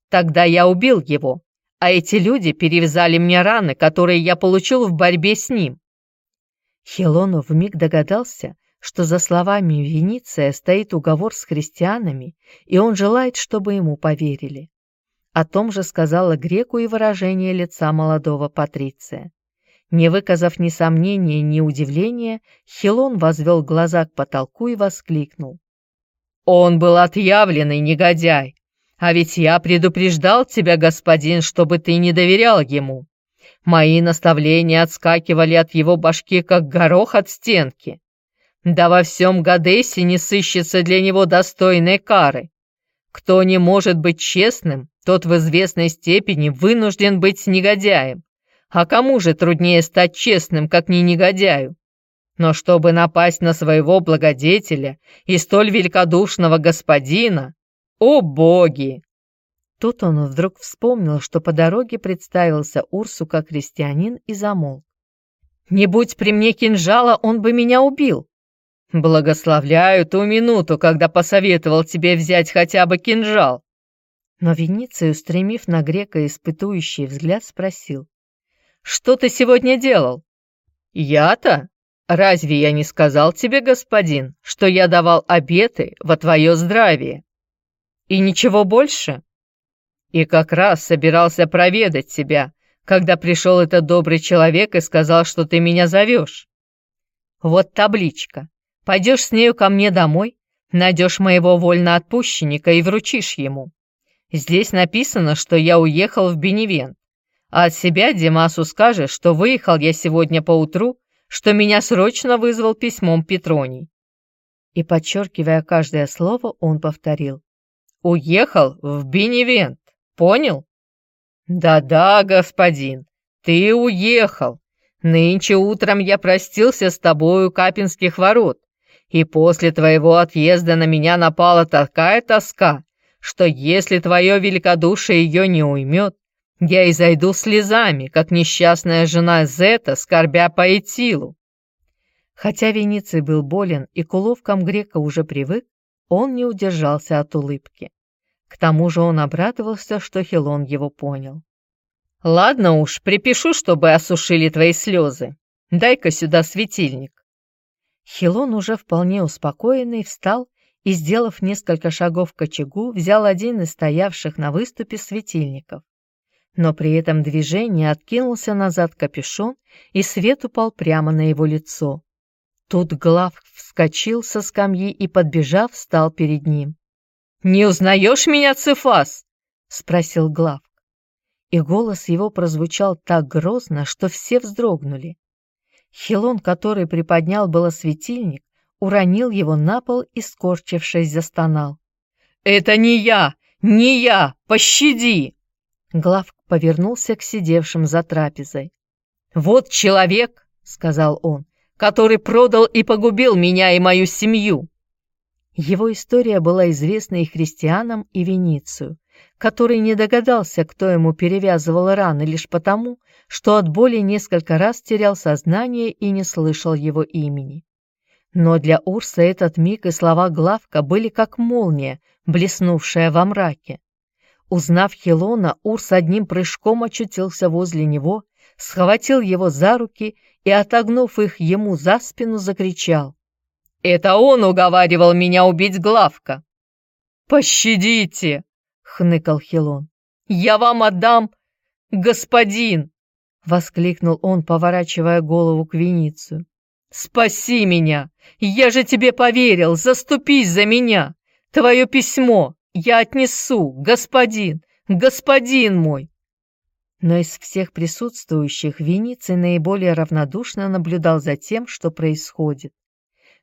Тогда я убил его, а эти люди перевязали мне раны, которые я получил в борьбе с ним». Хилону вмиг догадался, что за словами Вениция стоит уговор с христианами, и он желает, чтобы ему поверили. О том же сказала греку и выражение лица молодого Патриция. Не выказав ни сомнения, ни удивления, Хилон возвел глаза к потолку и воскликнул. «Он был отъявленный негодяй! А ведь я предупреждал тебя, господин, чтобы ты не доверял ему. Мои наставления отскакивали от его башки, как горох от стенки. Да во всем Гадесе не сыщется для него достойной кары. Кто не может быть честным, тот в известной степени вынужден быть негодяем. А кому же труднее стать честным, как не негодяю? Но чтобы напасть на своего благодетеля и столь великодушного господина, о боги! Тут он вдруг вспомнил, что по дороге представился Урсу как христианин и замолк. «Не будь при мне кинжала, он бы меня убил!» «Благословляю ту минуту, когда посоветовал тебе взять хотя бы кинжал!» Но Вениций, устремив на грека испытующий взгляд, спросил. «Что ты сегодня делал?» «Я-то? Разве я не сказал тебе, господин, что я давал обеты во твое здравие?» «И ничего больше?» «И как раз собирался проведать тебя, когда пришел этот добрый человек и сказал, что ты меня зовешь». «Вот табличка. Пойдешь с нею ко мне домой, найдешь моего вольноотпущенника и вручишь ему. Здесь написано, что я уехал в Беневент, а от себя Димасу скажешь, что выехал я сегодня поутру, что меня срочно вызвал письмом Петроний». И, подчеркивая каждое слово, он повторил. «Уехал в Беневент, понял?» «Да-да, господин, ты уехал. Нынче утром я простился с тобою у Капинских ворот, и после твоего отъезда на меня напала такая тоска, что если твое великодушие ее не уймет, Я изойду слезами, как несчастная жена Зета, скорбя по Этилу. Хотя Вениций был болен и к уловкам грека уже привык, он не удержался от улыбки. К тому же он обрадовался, что Хилон его понял. «Ладно уж, припишу, чтобы осушили твои слезы. Дай-ка сюда светильник». Хилон, уже вполне успокоенный, встал и, сделав несколько шагов к очагу, взял один из стоявших на выступе светильников. Но при этом движении откинулся назад капюшон, и свет упал прямо на его лицо. Тут Глав вскочил со скамьи и, подбежав, встал перед ним. «Не узнаешь меня, Цефас?» — спросил Глав. И голос его прозвучал так грозно, что все вздрогнули. Хилон, который приподнял было светильник, уронил его на пол и, скорчившись, застонал. «Это не я! Не я! Пощади!» Главк повернулся к сидевшим за трапезой. «Вот человек, — сказал он, — который продал и погубил меня и мою семью!» Его история была известна и христианам, и Веницию, который не догадался, кто ему перевязывал раны лишь потому, что от боли несколько раз терял сознание и не слышал его имени. Но для Урса этот миг и слова Главка были как молния, блеснувшая во мраке. Узнав Хилона, Урс одним прыжком очутился возле него, схватил его за руки и, отогнув их ему за спину, закричал. «Это он уговаривал меня убить Главка!» «Пощадите!» — хныкал Хилон. «Я вам отдам, господин!» — воскликнул он, поворачивая голову к Веницию. «Спаси меня! Я же тебе поверил! Заступись за меня! Твое письмо я отнесу, господин! Господин мой!» Но из всех присутствующих Вениций наиболее равнодушно наблюдал за тем, что происходит.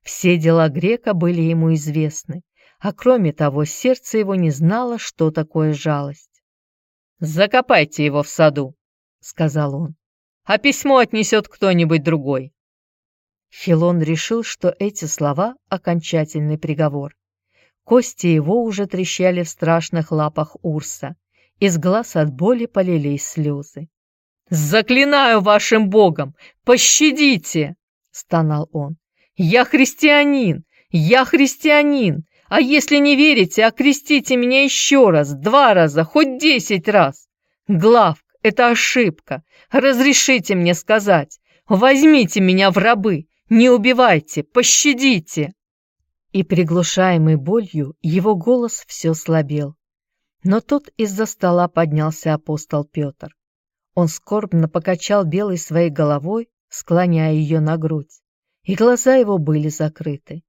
Все дела грека были ему известны, а кроме того, сердце его не знало, что такое жалость. «Закопайте его в саду», — сказал он, — «а письмо отнесет кто-нибудь другой». Хилон решил, что эти слова — окончательный приговор. Кости его уже трещали в страшных лапах Урса. Из глаз от боли полились слезы. «Заклинаю вашим богом! Пощадите!» — стонал он. «Я христианин! Я христианин! А если не верите, окрестите меня еще раз, два раза, хоть десять раз! Главк, это ошибка! Разрешите мне сказать! Возьмите меня в рабы! Не убивайте, пощадите!» И приглушаемый болью его голос все слабел. Но тут из-за стола поднялся апостол Петр. Он скорбно покачал белой своей головой, склоняя ее на грудь, и глаза его были закрыты.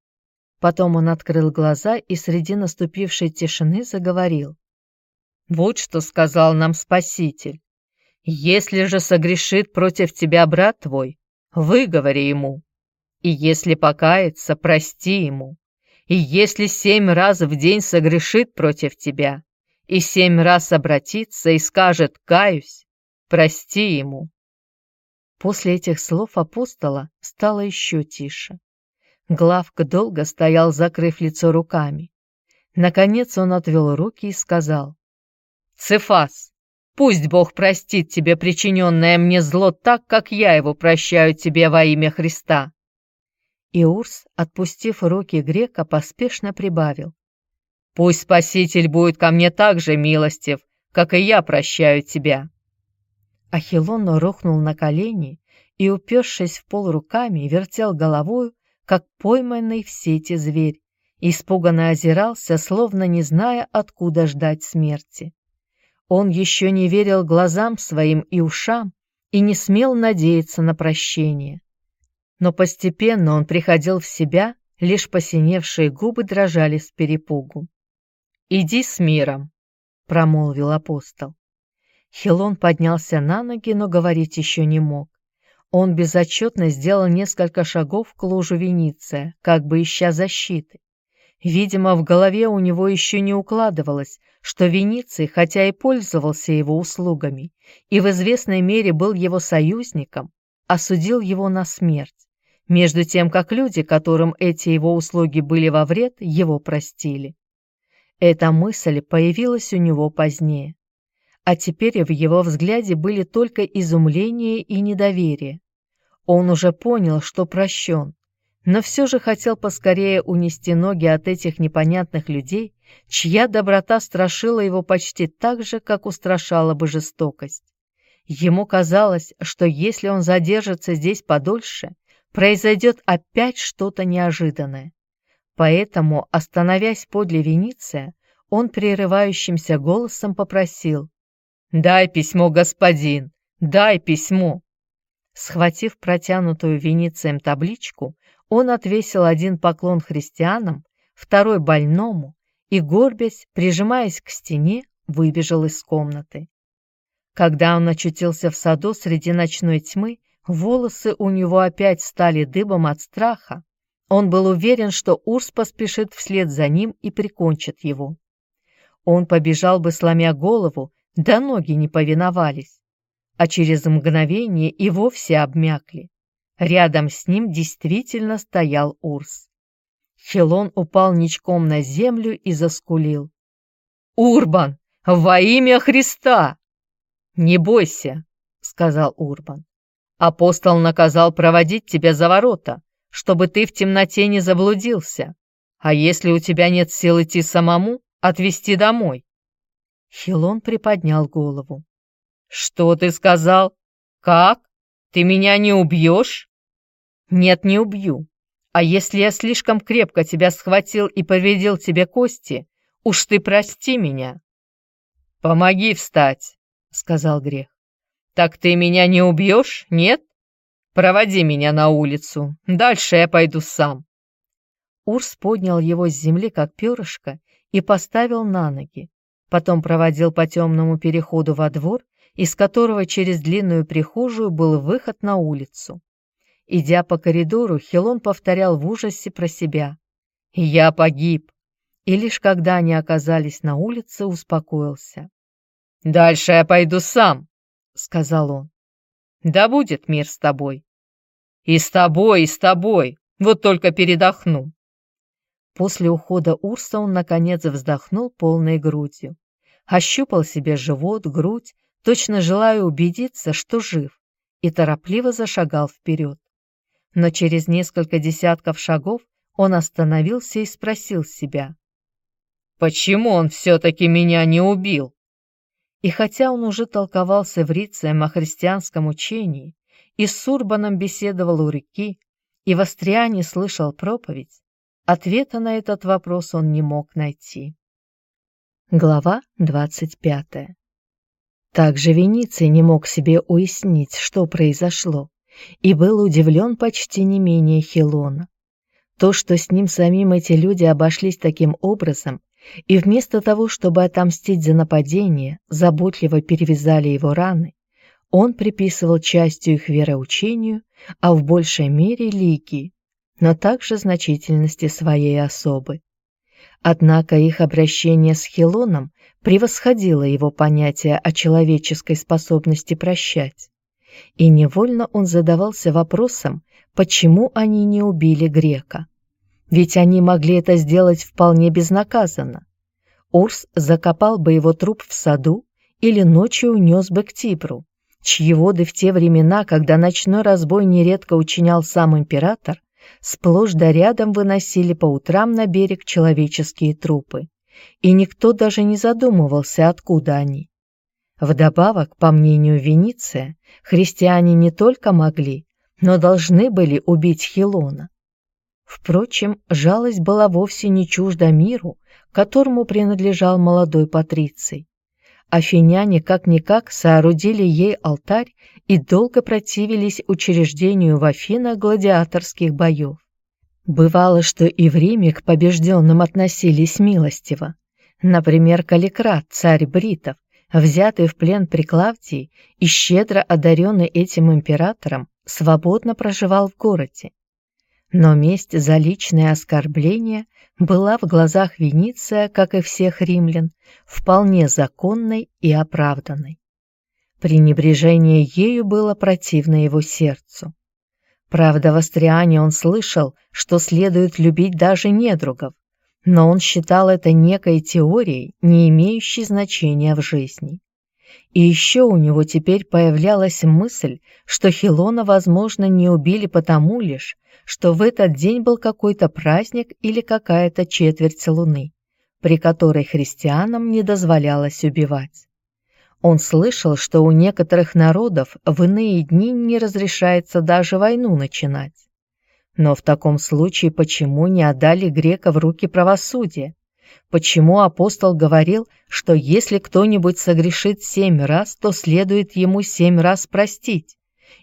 Потом он открыл глаза и среди наступившей тишины заговорил. «Вот что сказал нам Спаситель. Если же согрешит против тебя брат твой, выговори ему, и если покается, прости ему. И если семь раз в день согрешит против тебя, и семь раз обратится и скажет «каюсь», прости ему». После этих слов апостола стало еще тише. Главка долго стоял, закрыв лицо руками. Наконец он отвел руки и сказал. «Цефас, пусть Бог простит тебе причиненное мне зло так, как я его прощаю тебе во имя Христа. И Урс, отпустив руки грека, поспешно прибавил. «Пусть Спаситель будет ко мне так же милостив, как и я прощаю тебя». Ахиллон рухнул на колени и, упершись в пол руками, вертел головою, как пойманный в сети зверь, испуганно озирался, словно не зная, откуда ждать смерти. Он еще не верил глазам своим и ушам и не смел надеяться на прощение но постепенно он приходил в себя, лишь посиневшие губы дрожали с перепугу. «Иди с миром», — промолвил апостол. Хилон поднялся на ноги, но говорить еще не мог. Он безотчетно сделал несколько шагов к лужу Вениция, как бы ища защиты. Видимо, в голове у него еще не укладывалось, что Вениций, хотя и пользовался его услугами, и в известной мере был его союзником, осудил его на смерть между тем как люди, которым эти его услуги были во вред, его простили. Эта мысль появилась у него позднее. а теперь в его взгляде были только изумление и недоверие. Он уже понял, что прощен, но все же хотел поскорее унести ноги от этих непонятных людей, чья доброта страшила его почти так же, как устрашала бы жестокость. Ему казалось, что если он задержится здесь подольше, произойдет опять что-то неожиданное. Поэтому, остановясь подле Вениция, он прерывающимся голосом попросил «Дай письмо, господин, дай письмо!» Схватив протянутую Веницием табличку, он отвесил один поклон христианам, второй больному и, горбясь, прижимаясь к стене, выбежал из комнаты. Когда он очутился в саду среди ночной тьмы, волосы у него опять стали дыбом от страха. Он был уверен, что Урс поспешит вслед за ним и прикончит его. Он побежал бы, сломя голову, да ноги не повиновались, а через мгновение и вовсе обмякли. Рядом с ним действительно стоял Урс. Хелон упал ничком на землю и заскулил. «Урбан, во имя Христа!» «Не бойся», — сказал Урбан. «Апостол наказал проводить тебя за ворота, чтобы ты в темноте не заблудился. А если у тебя нет сил идти самому, отвезти домой». Хилон приподнял голову. «Что ты сказал? Как? Ты меня не убьешь?» «Нет, не убью. А если я слишком крепко тебя схватил и повредил тебе кости, уж ты прости меня». «Помоги встать», — сказал грех. «Так ты меня не убьешь, нет? Проводи меня на улицу, дальше я пойду сам». Урс поднял его с земли, как перышко, и поставил на ноги. Потом проводил по темному переходу во двор, из которого через длинную прихожую был выход на улицу. Идя по коридору, Хилон повторял в ужасе про себя. «Я погиб!» И лишь когда они оказались на улице, успокоился. «Дальше я пойду сам», — сказал он. «Да будет мир с тобой». «И с тобой, и с тобой, вот только передохну». После ухода Урса он, наконец, вздохнул полной грудью. Ощупал себе живот, грудь, точно желая убедиться, что жив, и торопливо зашагал вперед но через несколько десятков шагов он остановился и спросил себя. «Почему он все-таки меня не убил?» И хотя он уже толковался в Рицием о христианском учении, и с Урбаном беседовал у реки, и в Астриане слышал проповедь, ответа на этот вопрос он не мог найти. Глава двадцать пятая. Также Вениций не мог себе уяснить, что произошло и был удивлен почти не менее Хилона. То, что с ним самим эти люди обошлись таким образом, и вместо того, чтобы отомстить за нападение, заботливо перевязали его раны, он приписывал частью их вероучению, а в большей мере Лики, но также значительности своей особы. Однако их обращение с Хилоном превосходило его понятие о человеческой способности прощать и невольно он задавался вопросом, почему они не убили грека. Ведь они могли это сделать вполне безнаказанно. Урс закопал бы его труп в саду или ночью унес бы к Тибру, чьи воды в те времена, когда ночной разбой нередко учинял сам император, сплошь да рядом выносили по утрам на берег человеческие трупы, и никто даже не задумывался, откуда они. Вдобавок, по мнению Вениция, христиане не только могли, но должны были убить Хилона. Впрочем, жалость была вовсе не чужда миру, которому принадлежал молодой Патриций. Афиняне как-никак соорудили ей алтарь и долго противились учреждению в Афинах гладиаторских боев. Бывало, что и в Риме к побежденным относились милостиво. Например, Каликрат, царь бритов, взятый в плен при Клавдии и щедро одаренный этим императором, свободно проживал в городе. Но месть за личное оскорбление была в глазах Вениция, как и всех римлян, вполне законной и оправданной. Пренебрежение ею было противно его сердцу. Правда, в Астриане он слышал, что следует любить даже недругов, но он считал это некой теорией, не имеющей значения в жизни. И еще у него теперь появлялась мысль, что Хилона, возможно, не убили потому лишь, что в этот день был какой-то праздник или какая-то четверть луны, при которой христианам не дозволялось убивать. Он слышал, что у некоторых народов в иные дни не разрешается даже войну начинать. Но в таком случае почему не отдали грека в руки правосудия? Почему апостол говорил, что если кто-нибудь согрешит семь раз, то следует ему семь раз простить?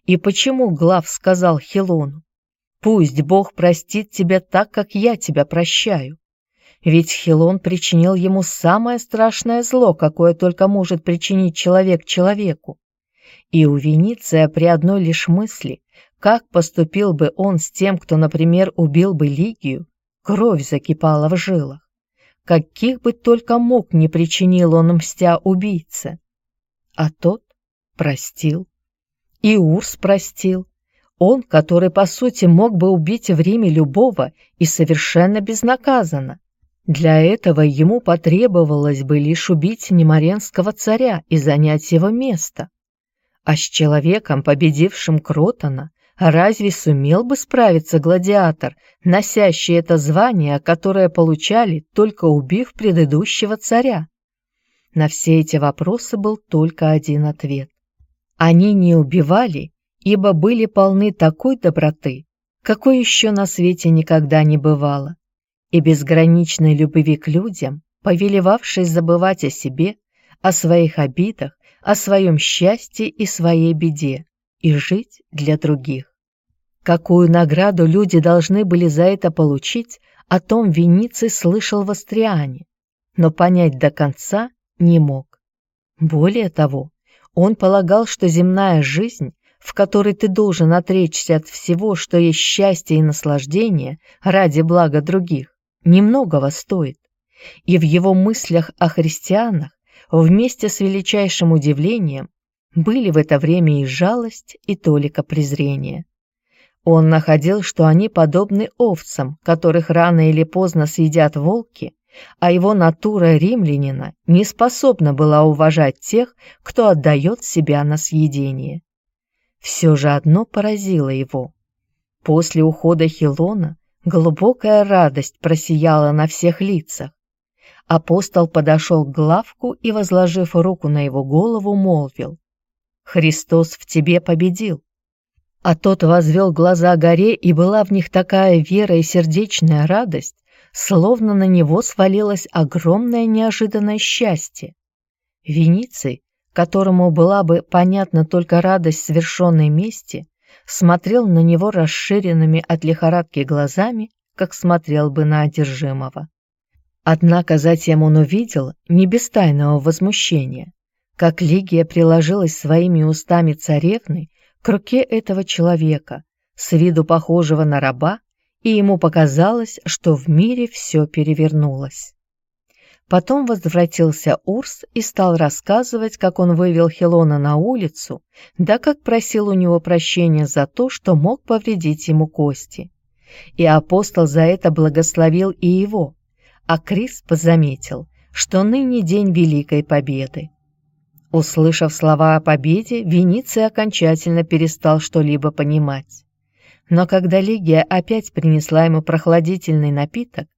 И почему Глав сказал Хилону, «Пусть Бог простит тебя так, как я тебя прощаю»? Ведь Хилон причинил ему самое страшное зло, какое только может причинить человек человеку. И у Вениция при одной лишь мысли, как поступил бы он с тем, кто, например, убил бы Лигию, кровь закипала в жилах. Каких бы только мук не причинил он мстя убийце. А тот простил. И Урс простил. Он, который, по сути, мог бы убить в Риме любого и совершенно безнаказанно. Для этого ему потребовалось бы лишь убить немаренского царя и занять его место. А с человеком, победившим Кротона, разве сумел бы справиться гладиатор, носящий это звание, которое получали, только убив предыдущего царя? На все эти вопросы был только один ответ. Они не убивали, ибо были полны такой доброты, какой еще на свете никогда не бывало и безграничной любви к людям, повелевавшей забывать о себе, о своих обидах, о своем счастье и своей беде, и жить для других. Какую награду люди должны были за это получить, о том Вениций слышал в Астриане, но понять до конца не мог. Более того, он полагал, что земная жизнь, в которой ты должен отречься от всего, что есть счастье и наслаждение ради блага других, немногого стоит, и в его мыслях о христианах вместе с величайшим удивлением были в это время и жалость, и толика презрения. Он находил, что они подобны овцам, которых рано или поздно съедят волки, а его натура римлянина не способна была уважать тех, кто отдает себя на съедение. Все же одно поразило его. После ухода Хилона Глубокая радость просияла на всех лицах. Апостол подошел к главку и, возложив руку на его голову, молвил, «Христос в тебе победил». А тот возвел глаза горе, и была в них такая вера и сердечная радость, словно на него свалилось огромное неожиданное счастье. Вениций, которому была бы понятна только радость совершенной мести, смотрел на него расширенными от лихорадки глазами, как смотрел бы на одержимого. Однако затем он увидел, не без тайного возмущения, как Лигия приложилась своими устами царевны к руке этого человека, с виду похожего на раба, и ему показалось, что в мире все перевернулось. Потом возвратился Урс и стал рассказывать, как он вывел Хелона на улицу, да как просил у него прощения за то, что мог повредить ему кости. И апостол за это благословил и его, а Крис заметил, что ныне день Великой Победы. Услышав слова о победе, Вениций окончательно перестал что-либо понимать. Но когда Лигия опять принесла ему прохладительный напиток,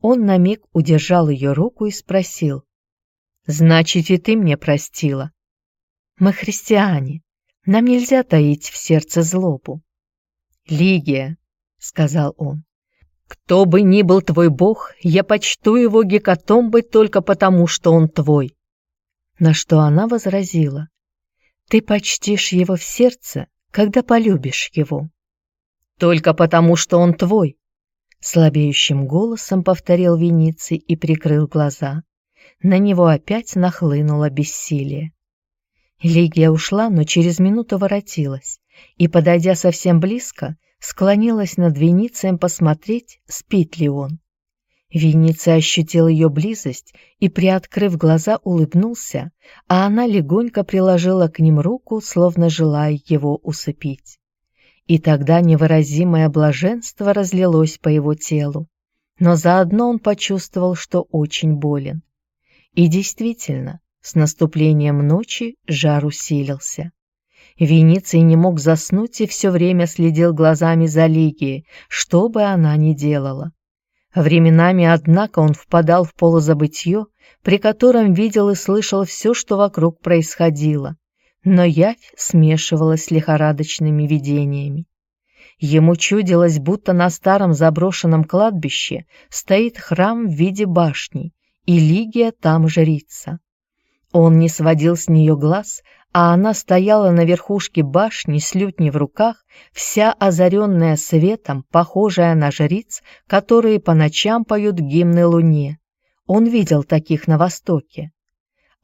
он на миг удержал ее руку и спросил. «Значит, и ты мне простила?» «Мы христиане. Нам нельзя таить в сердце злобу». «Лигия», — сказал он, — «кто бы ни был твой бог, я почту его гекатомбой только потому, что он твой». На что она возразила. «Ты почтишь его в сердце, когда полюбишь его». «Только потому, что он твой», Слабеющим голосом повторил Вениций и прикрыл глаза. На него опять нахлынуло бессилие. Лигия ушла, но через минуту воротилась и, подойдя совсем близко, склонилась над Веницием посмотреть, спит ли он. Вениций ощутил ее близость и, приоткрыв глаза, улыбнулся, а она легонько приложила к ним руку, словно желая его усыпить и тогда невыразимое блаженство разлилось по его телу. Но заодно он почувствовал, что очень болен. И действительно, С наступлением ночи жар усилился. Вениций не мог заснуть и все время следил глазами за Лигией, что бы она ни делала. Временами, однако, он впадал в полузабытье, при котором видел и слышал все, что вокруг происходило, но явь смешивалась с лихорадочными видениями. Ему чудилось, будто на старом заброшенном кладбище стоит храм в виде башни, и Лигия там жрица. Он не сводил с нее глаз, а она стояла на верхушке башни с лютней в руках, вся озаренная светом, похожая на жриц, которые по ночам поют гимны луне. Он видел таких на востоке.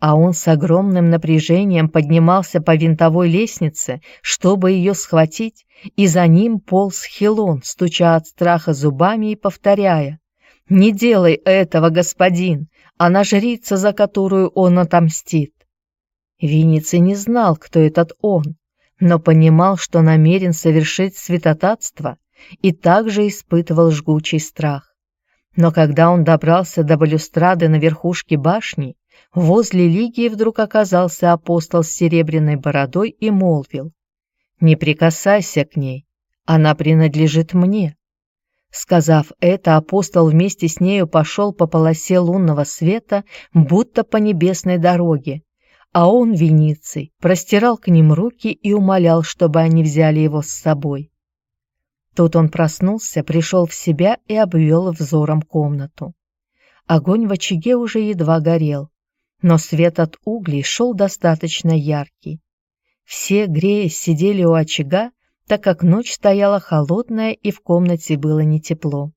А он с огромным напряжением поднимался по винтовой лестнице, чтобы ее схватить, и за ним полз Хилон, стуча от страха зубами и повторяя «Не делай этого, господин! Она жрица, за которую он отомстит!» Виниций не знал, кто этот он, но понимал, что намерен совершить святотатство и также испытывал жгучий страх. Но когда он добрался до балюстрады на верхушке башни, возле Лигии вдруг оказался апостол с серебряной бородой и молвил, «Не прикасайся к ней, она принадлежит мне». Сказав это, апостол вместе с нею пошел по полосе лунного света, будто по небесной дороге, а он, Вениций, простирал к ним руки и умолял, чтобы они взяли его с собой. Тут он проснулся, пришел в себя и обвел взором комнату. Огонь в очаге уже едва горел, но свет от углей шел достаточно яркий. Все, греясь, сидели у очага, так как ночь стояла холодная и в комнате было не тепло.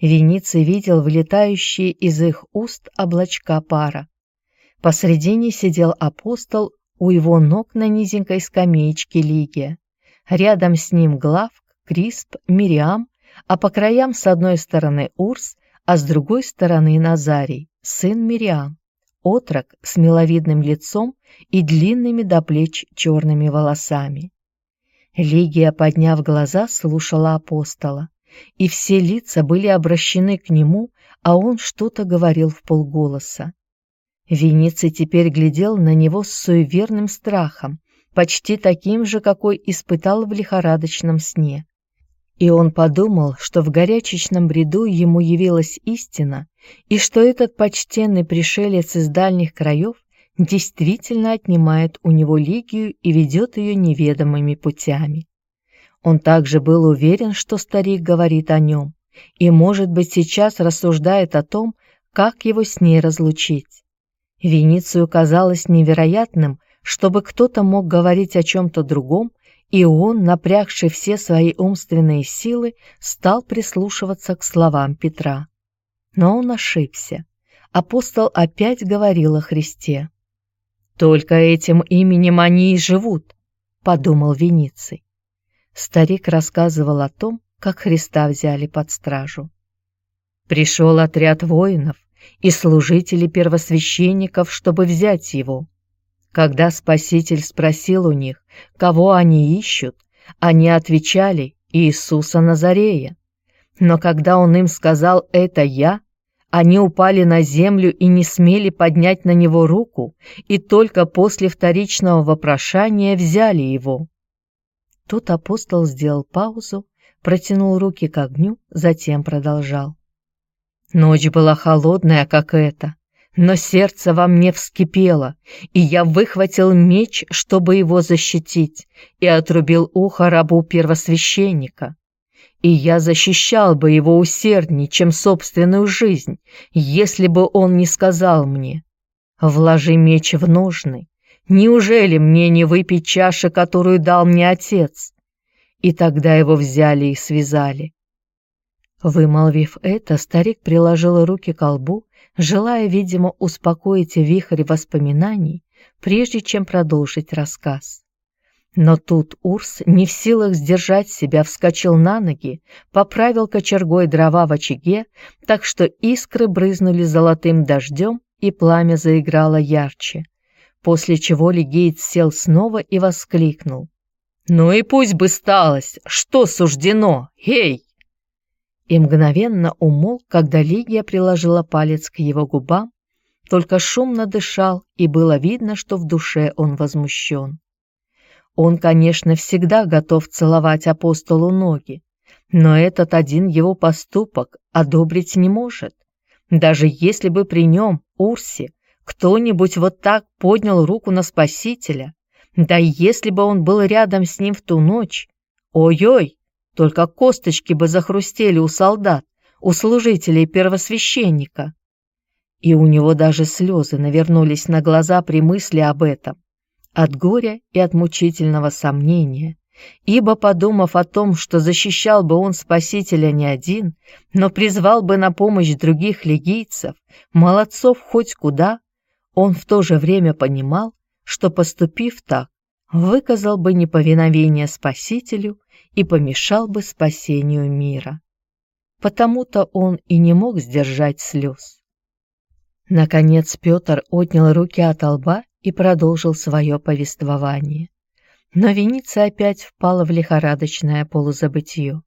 Вениций видел вылетающие из их уст облачка пара. Посредине сидел апостол, у его ног на низенькой скамеечке Лигия. Рядом с ним Главк, Крисп, Мириам, а по краям с одной стороны Урс, а с другой стороны Назарий, сын Мириам, отрок с миловидным лицом и длинными до плеч черными волосами. Лигия, подняв глаза, слушала апостола, и все лица были обращены к нему, а он что-то говорил в полголоса. Вениций теперь глядел на него с суеверным страхом, почти таким же, какой испытал в лихорадочном сне. И он подумал, что в горячечном бреду ему явилась истина, и что этот почтенный пришелец из дальних краев действительно отнимает у него Лигию и ведет ее неведомыми путями. Он также был уверен, что старик говорит о нем, и, может быть, сейчас рассуждает о том, как его с ней разлучить. Веницию казалось невероятным, чтобы кто-то мог говорить о чем-то другом, и он, напрягший все свои умственные силы, стал прислушиваться к словам Петра. Но он ошибся. Апостол опять говорил о Христе. «Только этим именем они и живут», — подумал Вениций. Старик рассказывал о том, как Христа взяли под стражу. Пришел отряд воинов, и служители первосвященников, чтобы взять его. Когда Спаситель спросил у них, кого они ищут, они отвечали Иисуса Назарея. Но когда он им сказал «это я», они упали на землю и не смели поднять на него руку, и только после вторичного вопрошания взяли его. Тут апостол сделал паузу, протянул руки к огню, затем продолжал. Ночь была холодная, как эта, но сердце во мне вскипело, и я выхватил меч, чтобы его защитить, и отрубил ухо рабу первосвященника. И я защищал бы его усерднее, чем собственную жизнь, если бы он не сказал мне, «Вложи меч в ножны, неужели мне не выпить чаши, которую дал мне отец?» И тогда его взяли и связали. Вымолвив это, старик приложил руки к лбу, желая, видимо, успокоить вихрь воспоминаний, прежде чем продолжить рассказ. Но тут Урс, не в силах сдержать себя, вскочил на ноги, поправил кочергой дрова в очаге, так что искры брызнули золотым дождем, и пламя заиграло ярче, после чего легейц сел снова и воскликнул. «Ну и пусть бы сталось! Что суждено? Эй!» И мгновенно умолк, когда Лигия приложила палец к его губам, только шумно дышал, и было видно, что в душе он возмущен. Он, конечно, всегда готов целовать апостолу ноги, но этот один его поступок одобрить не может. Даже если бы при нем, Урсе, кто-нибудь вот так поднял руку на Спасителя, да если бы он был рядом с ним в ту ночь, ой-ой, только косточки бы захрустели у солдат, у служителей первосвященника. И у него даже слезы навернулись на глаза при мысли об этом, от горя и от мучительного сомнения, ибо, подумав о том, что защищал бы он Спасителя не один, но призвал бы на помощь других легийцев, молодцов хоть куда, он в то же время понимал, что, поступив так, выказал бы неповиновение Спасителю и помешал бы спасению мира. Потому-то он и не мог сдержать слез. Наконец Петр отнял руки от лба и продолжил свое повествование. Но Вениция опять впала в лихорадочное полузабытье.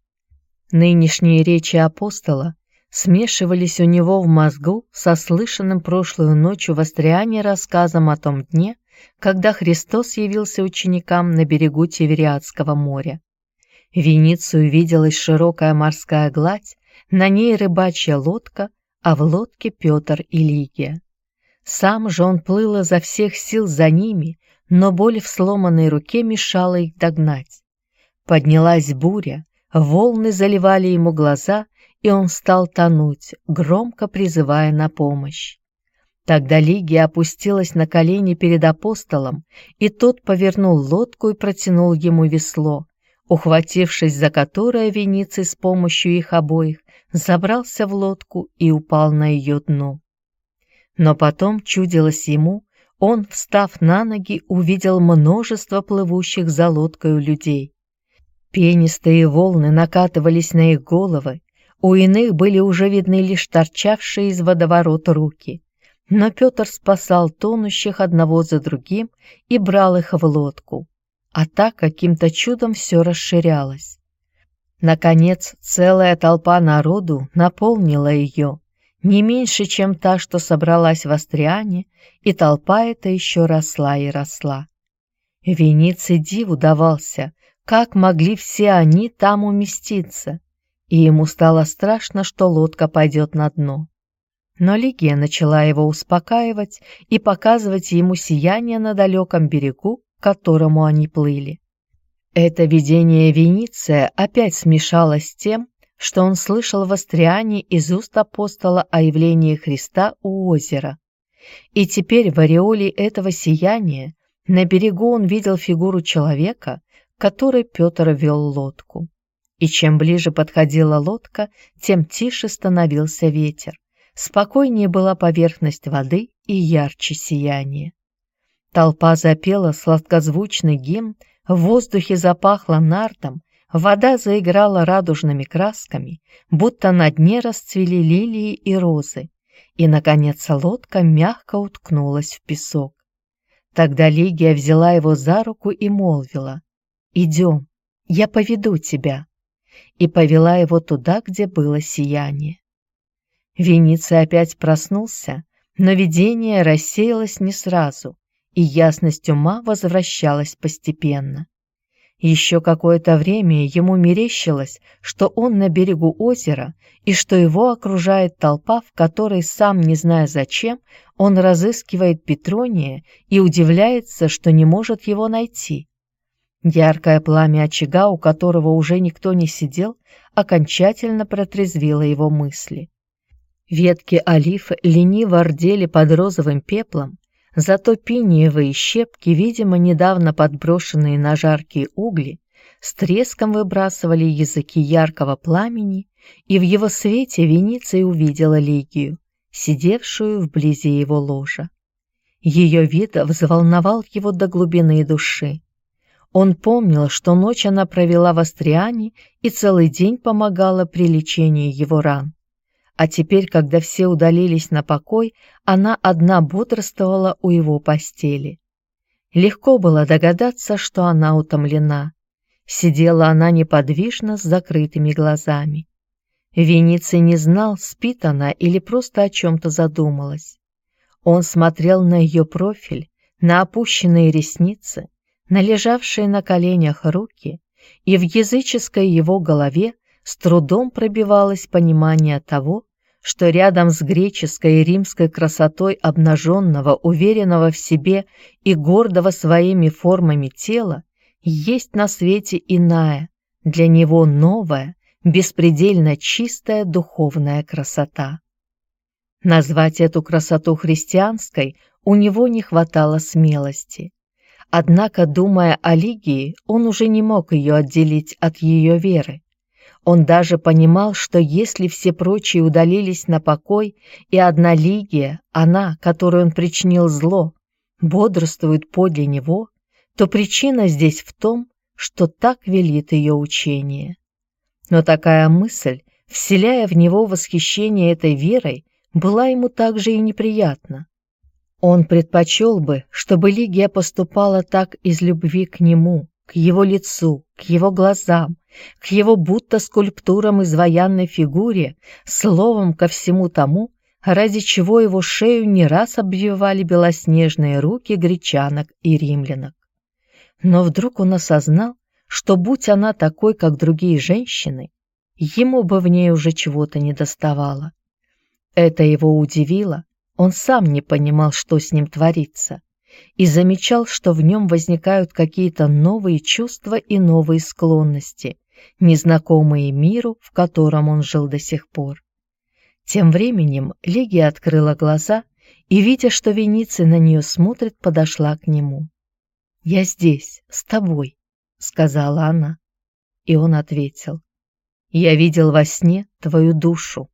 Нынешние речи апостола смешивались у него в мозгу со слышанным прошлую ночь в Астриане рассказом о том дне, когда Христос явился ученикам на берегу Тивериадского моря. Веницию виделась широкая морская гладь, на ней рыбачья лодка, а в лодке Петр и Лигия. Сам же он плыл изо всех сил за ними, но боль в сломанной руке мешала их догнать. Поднялась буря, волны заливали ему глаза, и он стал тонуть, громко призывая на помощь. Тогда Лигия опустилась на колени перед апостолом, и тот повернул лодку и протянул ему весло, ухватившись за которое Вениций с помощью их обоих забрался в лодку и упал на ее дно. Но потом чудилось ему, он, встав на ноги, увидел множество плывущих за лодкой людей. Пенистые волны накатывались на их головы, у иных были уже видны лишь торчавшие из водоворота руки. Но Петр спасал тонущих одного за другим и брал их в лодку. А так каким-то чудом все расширялось. Наконец, целая толпа народу наполнила ее, не меньше, чем та, что собралась в Астриане, и толпа эта еще росла и росла. Вениций диву давался, как могли все они там уместиться, и ему стало страшно, что лодка пойдет на дно. Но Лигия начала его успокаивать и показывать ему сияние на далеком берегу, к которому они плыли. Это видение Вениция опять смешалось с тем, что он слышал в Астриане из уст апостола о явлении Христа у озера. И теперь в ореоле этого сияния на берегу он видел фигуру человека, который Петр вел лодку. И чем ближе подходила лодка, тем тише становился ветер спокойнее была поверхность воды и ярче сияние. Толпа запела сладкозвучный гимн, в воздухе запахло нартом, вода заиграла радужными красками, будто на дне расцвели лилии и розы, и, наконец, лодка мягко уткнулась в песок. Тогда Лигия взяла его за руку и молвила, «Идем, я поведу тебя», и повела его туда, где было сияние. Вениций опять проснулся, но видение рассеялось не сразу, и ясность ума возвращалась постепенно. Еще какое-то время ему мерещилось, что он на берегу озера и что его окружает толпа, в которой, сам не зная зачем, он разыскивает Петрония и удивляется, что не может его найти. Яркое пламя очага, у которого уже никто не сидел, окончательно протрезвило его мысли. Ветки олив лениво рдели под розовым пеплом, зато пиниевые щепки, видимо, недавно подброшенные на жаркие угли, с треском выбрасывали языки яркого пламени, и в его свете Венеция увидела Лигию, сидевшую вблизи его ложа. Ее вид взволновал его до глубины души. Он помнил, что ночь она провела в Астриане и целый день помогала при лечении его ран. А теперь, когда все удалились на покой, она одна бодрствовала у его постели. Легко было догадаться, что она утомлена. Сидела она неподвижно с закрытыми глазами. Вениций не знал, спит она или просто о чем-то задумалась. Он смотрел на ее профиль, на опущенные ресницы, на лежавшие на коленях руки, и в языческой его голове с трудом пробивалось понимание того, что рядом с греческой и римской красотой обнаженного, уверенного в себе и гордого своими формами тела есть на свете иная, для него новая, беспредельно чистая духовная красота. Назвать эту красоту христианской у него не хватало смелости. Однако, думая о Лигии, он уже не мог ее отделить от ее веры. Он даже понимал, что если все прочие удалились на покой, и одна Лигия, она, которой он причинил зло, бодрствует подле него, то причина здесь в том, что так велит ее учение. Но такая мысль, вселяя в него восхищение этой верой, была ему также и неприятна. Он предпочел бы, чтобы Лигия поступала так из любви к нему, к его лицу, к его глазам, к его будто скульптурам изваянной фигуре, словом ко всему тому, ради чего его шею не раз обвивали белоснежные руки гречанок и римлянок. Но вдруг он осознал, что будь она такой, как другие женщины, ему бы в ней уже чего-то не доставало. Это его удивило, он сам не понимал, что с ним творится, и замечал, что в нем возникают какие-то новые чувства и новые склонности, незнакомые миру, в котором он жил до сих пор. Тем временем Лигия открыла глаза и, видя, что Вениций на нее смотрит, подошла к нему. «Я здесь, с тобой», — сказала она. И он ответил, «Я видел во сне твою душу».